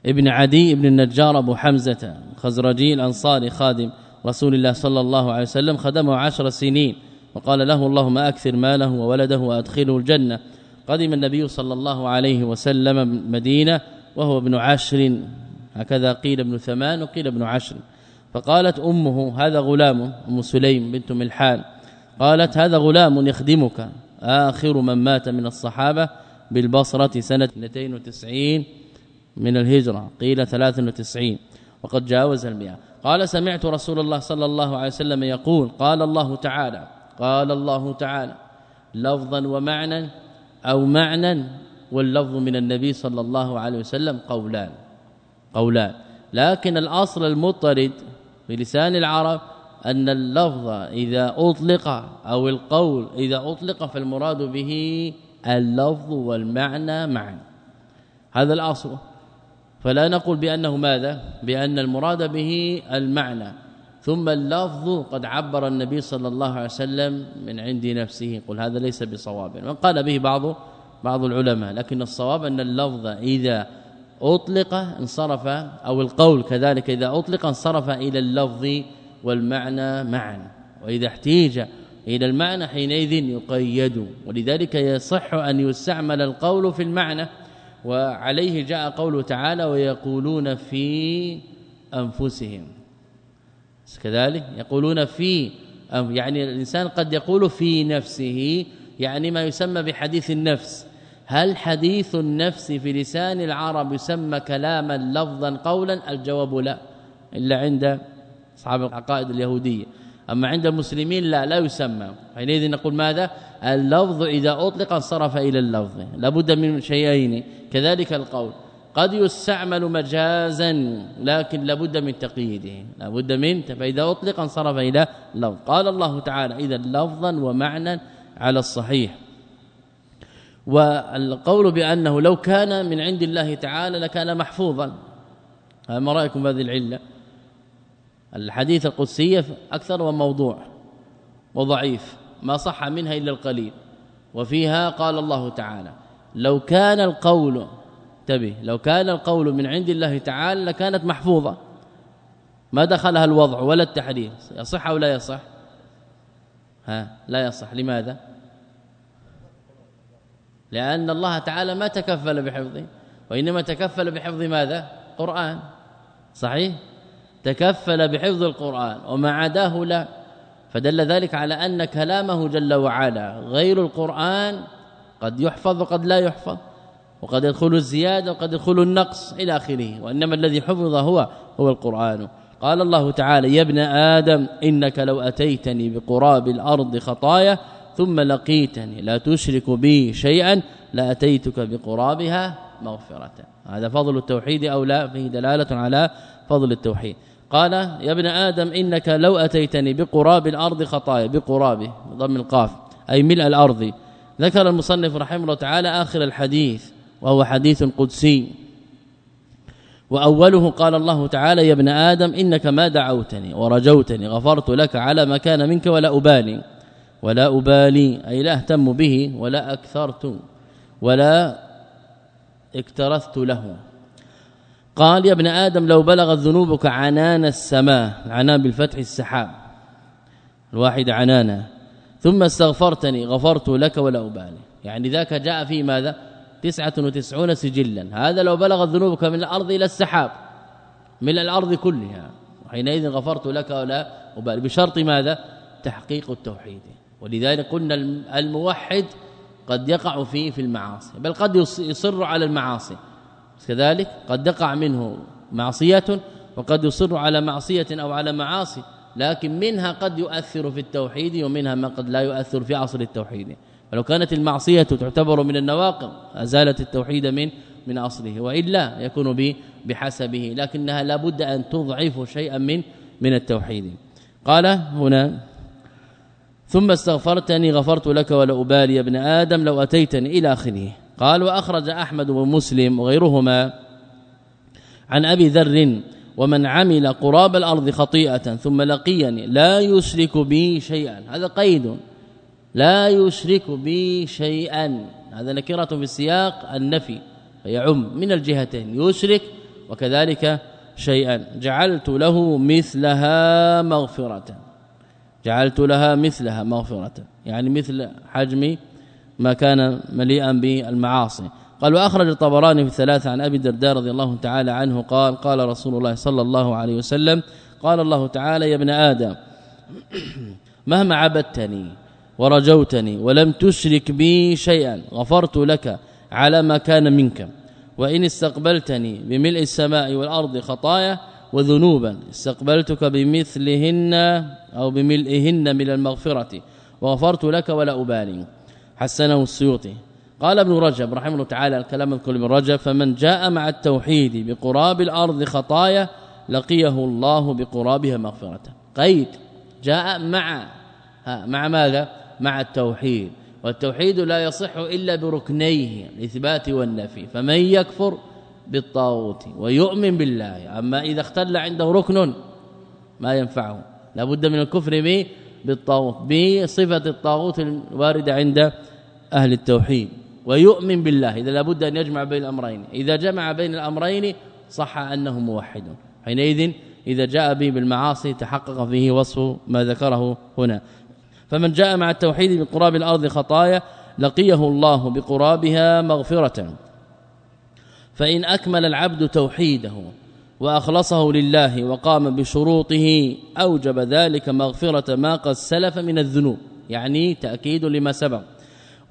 ابن عدي ابن النجار أبو حمزة خزرجي الأنصاري خادم. رسول الله صلى الله عليه وسلم خدمه عشر سنين وقال له اللهم أكثر ماله وولده وادخله الجنه قدم النبي صلى الله عليه وسلم مدينه وهو ابن عشر هكذا قيل ابن ثمان وقيل ابن عشر فقالت امه هذا غلام ام سليم بنت ملحان قالت هذا غلام يخدمك آخر من مات من الصحابة بالبصرة سنة 92 من الهجرة قيل 93 وقد جاوز المئة قال سمعت رسول الله صلى الله عليه وسلم يقول قال الله تعالى قال الله تعالى لفظا ومعنى أو معنى واللفظ من النبي صلى الله عليه وسلم قولان قولان. لكن الأصل المطرد بلسان العرب أن اللفظ إذا أطلق أو القول إذا أطلق فالمراد به اللفظ والمعنى معا. هذا الأصل. فلا نقول بأنه ماذا؟ بأن المراد به المعنى. ثم اللفظ قد عبر النبي صلى الله عليه وسلم من عند نفسه قل هذا ليس بصواب. وقال به بعض بعض العلماء لكن الصواب أن اللفظ إذا أطلق انصرف أو القول كذلك إذا أطلق انصرف إلى اللفظ والمعنى معا. وإذا احتيج إلى المعنى حينئذ يقيد. ولذلك يصح أن يستعمل القول في المعنى. وعليه جاء قوله تعالى ويقولون في أنفسهم. كذلك يقولون في يعني الإنسان قد يقول في نفسه يعني ما يسمى بحديث النفس. هل حديث النفس في لسان العرب يسمى كلاما لفظا قولا؟ الجواب لا إلا عند أصحاب العقائد اليهودية. أما عند المسلمين لا لا يسمى. حينئذ نقول ماذا؟ اللفظ إذا أطلق انصرف إلى اللفظ لابد من شيئين. كذلك القول قد يستعمل مجازا لكن لابد من تقييده. لابد من فإذا أطلق انصرف إلى اللفظ. قال الله تعالى إذا لفظا ومعنى على الصحيح. والقول بأنه لو كان من عند الله تعالى لكان محفوظا. ما رأيكم بهذه العلة؟ الحديث القدسيه أكثر وموضوع وضعيف ما صح منها إلا القليل. وفيها قال الله تعالى لو كان القول تبه لو كان القول من عند الله تعالى لكانت محفوظة ما دخلها الوضع ولا التحريف يصح أو لا يصح؟ ها لا يصح لماذا؟ لأن الله تعالى ما تكفل بحفظه وإنما تكفل بحفظ ماذا؟ قرآن. صحيح؟ تكفل بحفظ القرآن وما عداه لا فدل ذلك على أن كلامه جل وعلا غير القرآن قد يحفظ وقد لا يحفظ وقد يدخل الزيادة وقد يدخل النقص إلى آخره وإنما الذي حفظ هو هو القرآن. قال الله تعالى يا ابن آدم إنك لو أتيتني بقراب الأرض خطايا ثم لقيتني لا تشرك بي شيئا لأتيتك بقرابها مغفرة. هذا فضل التوحيد أو لا؟ فيه دلالة على فضل التوحيد. قال يا ابن آدم إنك لو أتيتني بقراب الأرض خطايا. بقرابه ضم القاف أي ملء الأرض. ذكر المصنف رحمه الله تعالى آخر الحديث وهو حديث قدسي. وأوله قال الله تعالى يا ابن آدم إنك ما دعوتني ورجوتني غفرت لك على ما كان منك ولا أبالي ولا أبالي أي لا أهتم به ولا أكثرت ولا اكترثت له. قال يا ابن آدم لو بلغت ذنوبك عنان السماء. عنان بالفتح السحاب. الواحد عنانا. ثم استغفرتني غفرت لك ولا ابالي يعني ذاك جاء في ماذا؟ 99 سجلا. هذا لو بلغت ذنوبك من الأرض إلى السحاب. من الأرض كلها. وحينئذ غفرت لك ولا ابالي بشرط ماذا؟ تحقيق التوحيد. ولذلك قلنا الموحد قد يقع فيه في المعاصي. بل قد يصر على المعاصي. كذلك قد يقع منه معصية وقد يصر على معصية أو على معاصي لكن منها قد يؤثر في التوحيد ومنها ما قد لا يؤثر في اصل التوحيد. فلو كانت المعصية تعتبر من النواقض ازالت التوحيد من من أصله وإلا يكون به بحسبه لكنها لابد أن تضعف شيئا من من التوحيد. قال هنا ثم استغفرتني غفرت لك ولا ابالي يا ابن آدم لو أتيتني إلى آخره. قال وأخرج أحمد ومسلم وغيرهما عن أبي ذر ومن عمل قراب الأرض خطيئة ثم لقيني لا يشرك بي شيئا. هذا قيد. لا يشرك بي شيئا. هذا نكرة في السياق النفي فيعم من الجهتين يشرك وكذلك شيئا. جعلت له مثلها مغفرة. جعلت لها مثلها مغفرة. يعني مثل حجم ما كان مليئا بالمعاصي. قال وأخرج الطبراني في الثلاثة عن أبي الدرداء رضي الله تعالى عنه قال قال رسول الله صلى الله عليه وسلم قال الله تعالى يا ابن آدم مهما عبدتني ورجوتني ولم تشرك بي شيئا غفرت لك على ما كان منك. وإن استقبلتني بملء السماء والأرض خطايا وذنوبا استقبلتك بمثلهن أو بملئهن من المغفرة وغفرت لك ولا أبالي. حسنه السيوطي. قال ابن رجب رحمه الله تعالى الكلام الكل من رجب فمن جاء مع التوحيد بقراب الأرض خطايا لقيه الله بقرابها مغفرة. قيد جاء مع مع ماذا؟ مع التوحيد. والتوحيد لا يصح إلا بركنيه الإثبات والنفي. فمن يكفر بالطاغوت ويؤمن بالله أما إذا اختل عنده ركن ما ينفعه. لابد من الكفر بالطاغوت بصفة الطاغوت الواردة عند أهل التوحيد ويؤمن بالله إذا لابد أن يجمع بين الأمرين. إذا جمع بين الأمرين صح أنه موحد. حينئذ إذا جاء به بالمعاصي تحقق فيه وصف ما ذكره هنا. فمن جاء مع التوحيد بقراب الأرض خطايا لقيه الله بقرابها مغفرة. فإن أكمل العبد توحيده وأخلصه لله وقام بشروطه أوجب ذلك مغفرة ما قد سلف من الذنوب يعني تأكيد لما سبق.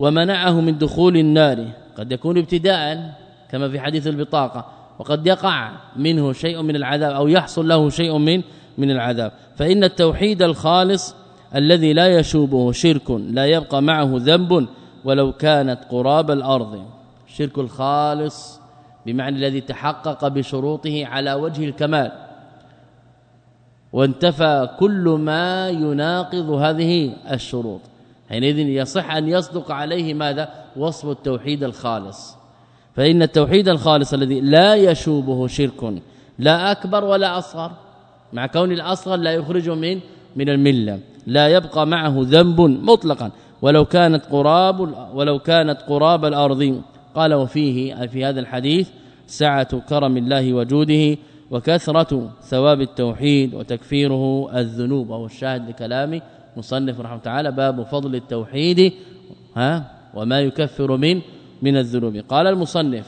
ومنعه من دخول النار. قد يكون ابتداء كما في حديث البطاقة وقد يقع منه شيء من العذاب أو يحصل له شيء من من العذاب. فإن التوحيد الخالص الذي لا يشوبه شرك لا يبقى معه ذنب ولو كانت قراب الأرض. الشرك الخالص بمعنى الذي تحقق بشروطه على وجه الكمال. وانتفى كل ما يناقض هذه الشروط. حينئذ يصح أن يصدق عليه ماذا؟ وصف التوحيد الخالص. فإن التوحيد الخالص الذي لا يشوبه شرك لا أكبر ولا أصغر مع كون الأصغر لا يخرج من من الملة لا يبقى معه ذنب مطلقا. ولو كانت قراب ولو كانت قراب الأرض قال وفيه في هذا الحديث سعة كرم الله وجوده وكثرة ثواب التوحيد وتكفيره الذنوب. وهو الشاهد لكلام مصنف رحمه تعالى باب فضل التوحيد ها وما يكفر من من الذنوب. قال المصنف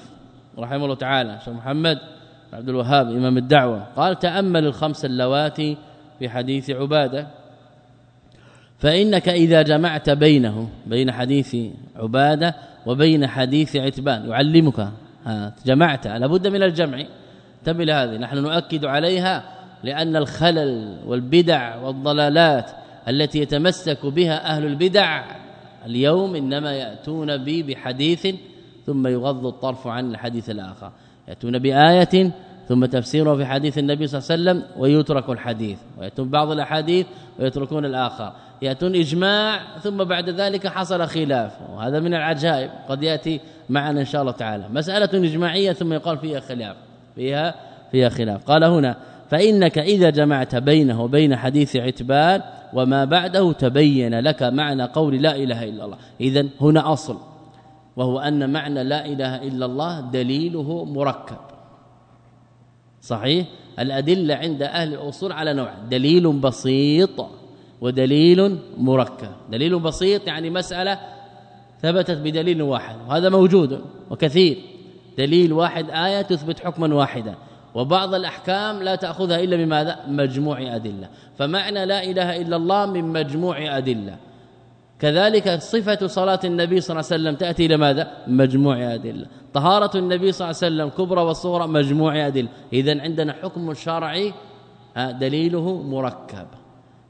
رحمه الله تعالى شيخ محمد عبد الوهاب إمام الدعوة قال تأمل الخمس اللواتي في حديث عبادة فإنك إذا جمعت بينه بين حديث عبادة وبين حديث عتبان يعلمك جمعت لابد من الجمع انتبه لهذه نحن نؤكد عليها لأن الخلل والبدع والضلالات التي يتمسك بها أهل البدع اليوم إنما يأتون بي بحديث ثم يغض الطرف عن الحديث الآخر. يأتون بآية ثم تفسيره في حديث النبي صلى الله عليه وسلم ويترك الحديث ويأتون بعض الأحاديث ويتركون الآخر. يأتون إجماع ثم بعد ذلك حصل خلاف وهذا من العجائب. قد يأتي معنا إن شاء الله تعالى. مسألة إجماعية ثم يقال فيها خلاف فيها فيها خلاف. قال هنا فإنك إذا جمعت بينه وبين حديث عتبان وما بعده تبين لك معنى قول لا إله إلا الله. اذا هنا أصل وهو أن معنى لا إله إلا الله دليله مركب. صحيح؟ الأدلة عند أهل الأصول على نوع دليل بسيط ودليل مركب. دليل بسيط يعني مسألة ثبتت بدليل واحد وهذا موجود وكثير. دليل واحد آية تثبت حكما واحدا. وبعض الأحكام لا تأخذها إلا بماذا؟ مجموع أدلة. فمعنى لا إله إلا الله من مجموع أدلة. كذلك صفة صلاة النبي صلى الله عليه وسلم تأتي إلى ماذا؟ مجموع أدلة. طهارة النبي صلى الله عليه وسلم كبرى والصغرى مجموع أدلة. إذا عندنا حكم شرعي دليله مركب.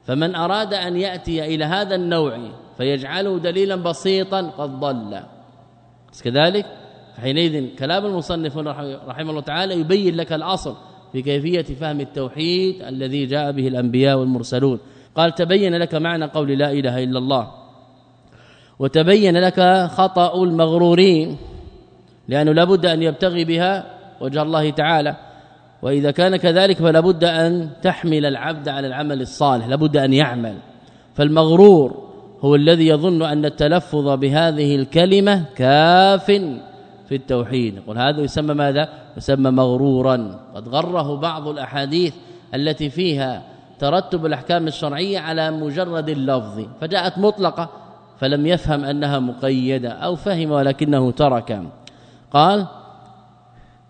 فمن أراد أن يأتي إلى هذا النوع فيجعله دليلا بسيطا قد ضل. كذلك حينئذ كلام المصنف رحمه الله تعالى يبين لك الأصل في كيفية فهم التوحيد الذي جاء به الأنبياء والمرسلون. قال تبين لك معنى قول لا إله إلا الله. وتبين لك خطأ المغرورين لأنه لابد أن يبتغي بها وجه الله تعالى. وإذا كان كذلك فلا بد أن تحمل العبد على العمل الصالح لابد أن يعمل. فالمغرور هو الذي يظن أن التلفظ بهذه الكلمة كاف. في التوحيد. قل هذا يسمى ماذا؟ يسمى مغرورا. قد غره بعض الأحاديث التي فيها ترتب الأحكام الشرعية على مجرد اللفظ فجاءت مطلقة فلم يفهم أنها مقيدة أو فهم ولكنه ترك. قال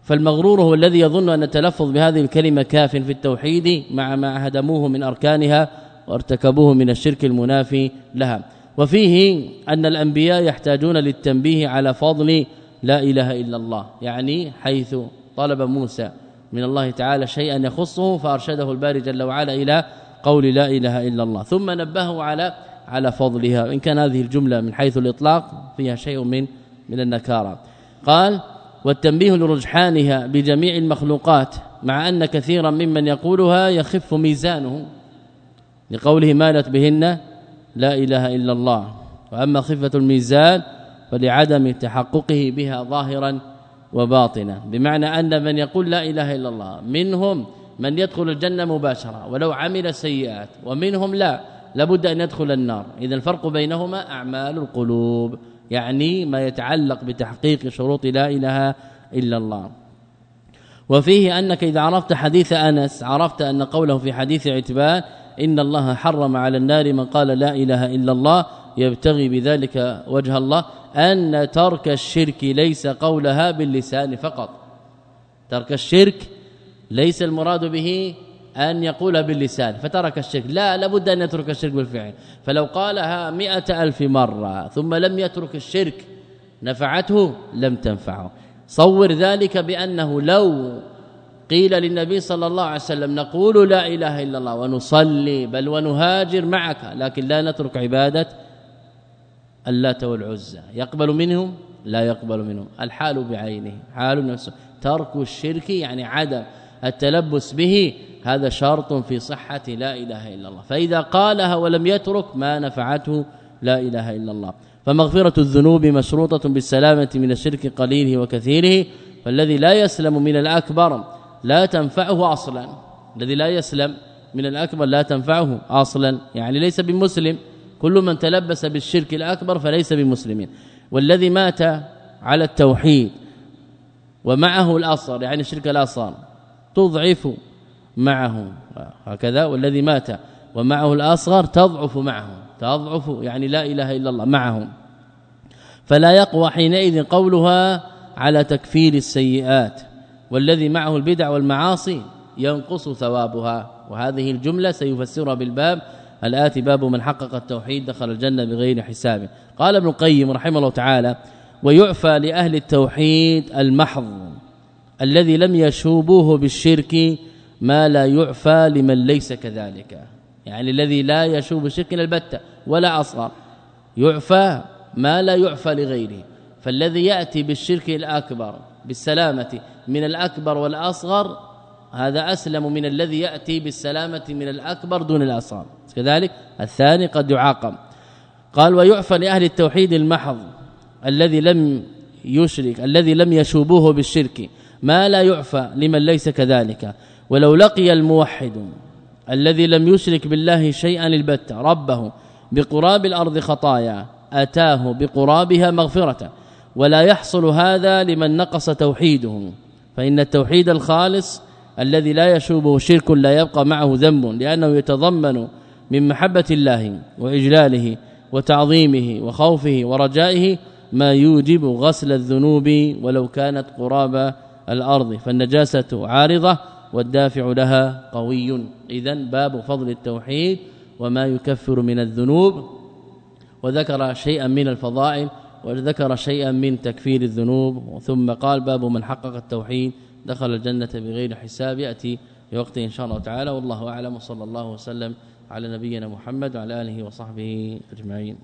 فالمغرور هو الذي يظن أن التلفظ بهذه الكلمة كاف في التوحيد مع ما هدموه من أركانها وارتكبوه من الشرك المنافي لها. وفيه أن الأنبياء يحتاجون للتنبيه على فضل لا إله إلا الله يعني حيث طلب موسى من الله تعالى شيئا يخصه فأرشده الباري جل وعلا إلى قول لا إله إلا الله ثم نبهه على على فضلها إن كان هذه الجملة من حيث الإطلاق فيها شيء من من النكارة. قال والتنبيه لرجحانها بجميع المخلوقات مع أن كثيرا ممن يقولها يخف ميزانه لقوله مالت بهن لا إله إلا الله وأما خفة الميزان فلعدم تحققه بها ظاهرا وباطنا. بمعنى أن من يقول لا إله إلا الله منهم من يدخل الجنة مباشرة ولو عمل سيئات ومنهم لا لابد أن يدخل النار. اذا الفرق بينهما أعمال القلوب يعني ما يتعلق بتحقيق شروط لا إله إلا الله. وفيه أنك إذا عرفت حديث أنس عرفت أن قوله في حديث عتبان إن الله حرم على النار من قال لا إله إلا الله يبتغي بذلك وجه الله أن ترك الشرك ليس قولها باللسان فقط. ترك الشرك ليس المراد به أن يقول باللسان فترك الشرك. لا لابد أن يترك الشرك بالفعل. فلو قالها مئة ألف مرة ثم لم يترك الشرك نفعته لم تنفعه. صور ذلك بأنه لو قيل للنبي صلى الله عليه وسلم نقول لا إله إلا الله ونصلي بل ونهاجر معك لكن لا نترك عبادة اللات والعزى. يقبل منهم؟ لا يقبل منهم. الحال بعينه. حال نفسه. ترك الشرك يعني عدم التلبس به هذا شرط في صحة لا إله إلا الله. فإذا قالها ولم يترك ما نفعته لا إله إلا الله. فمغفرة الذنوب مشروطة بالسلامة من الشرك قليله وكثيره. فالذي لا يسلم من الأكبر لا تنفعه أصلا. الذي لا يسلم من الأكبر لا تنفعه أصلا. يعني ليس بمسلم. كل من تلبس بالشرك الأكبر فليس بمسلم والذي مات على التوحيد ومعه الأصغر يعني الشرك الأصغر تضعف معه. هكذا والذي مات ومعه الأصغر تضعف معه تضعف يعني لا إله إلا الله معه. فلا يقوى حينئذ قولها على تكفير السيئات. والذي معه البدع والمعاصي ينقص ثوابها. وهذه الجملة سيفسرها بالباب الآتي باب من حقق التوحيد دخل الجنة بغير حساب. قال ابن القيم رحمه الله تعالى ويعفى لأهل التوحيد المحض الذي لم يشوبوه بالشرك ما لا يعفى لمن ليس كذلك. يعني الذي لا يشوب الشرك البتة ولا أصغر. يعفى ما لا يعفى لغيره. فالذي يأتي بالشرك الأكبر بالسلامة من الأكبر والأصغر هذا أسلم من الذي يأتي بالسلامة من الأكبر دون الأصغر. كذلك الثاني قد يعاقب. قال ويعفى لأهل التوحيد المحض الذي لم يشرك الذي لم يشوبوه بالشرك. ما لا يعفى لمن ليس كذلك. ولو لقي الموحد الذي لم يشرك بالله شيئا البتة ربه بقراب الأرض خطايا أتاه بقرابها مغفرة. ولا يحصل هذا لمن نقص توحيده. فإن التوحيد الخالص الذي لا يشوبه شرك لا يبقى معه ذنب لأنه يتضمن من محبة الله وإجلاله وتعظيمه وخوفه ورجائه ما يوجب غسل الذنوب ولو كانت قراب الأرض. فالنجاسة عارضة والدافع لها قوي. إذا باب فضل التوحيد وما يكفر من الذنوب. وذكر شيئا من الفضائل وذكر شيئا من تكفير الذنوب. ثم قال باب من حقق التوحيد دخل الجنة بغير حساب يأتي في وقت إن شاء الله تعالى. والله أعلم. وصلى الله وسلم على نبينا محمد وعلى آله وصحبه أجمعين.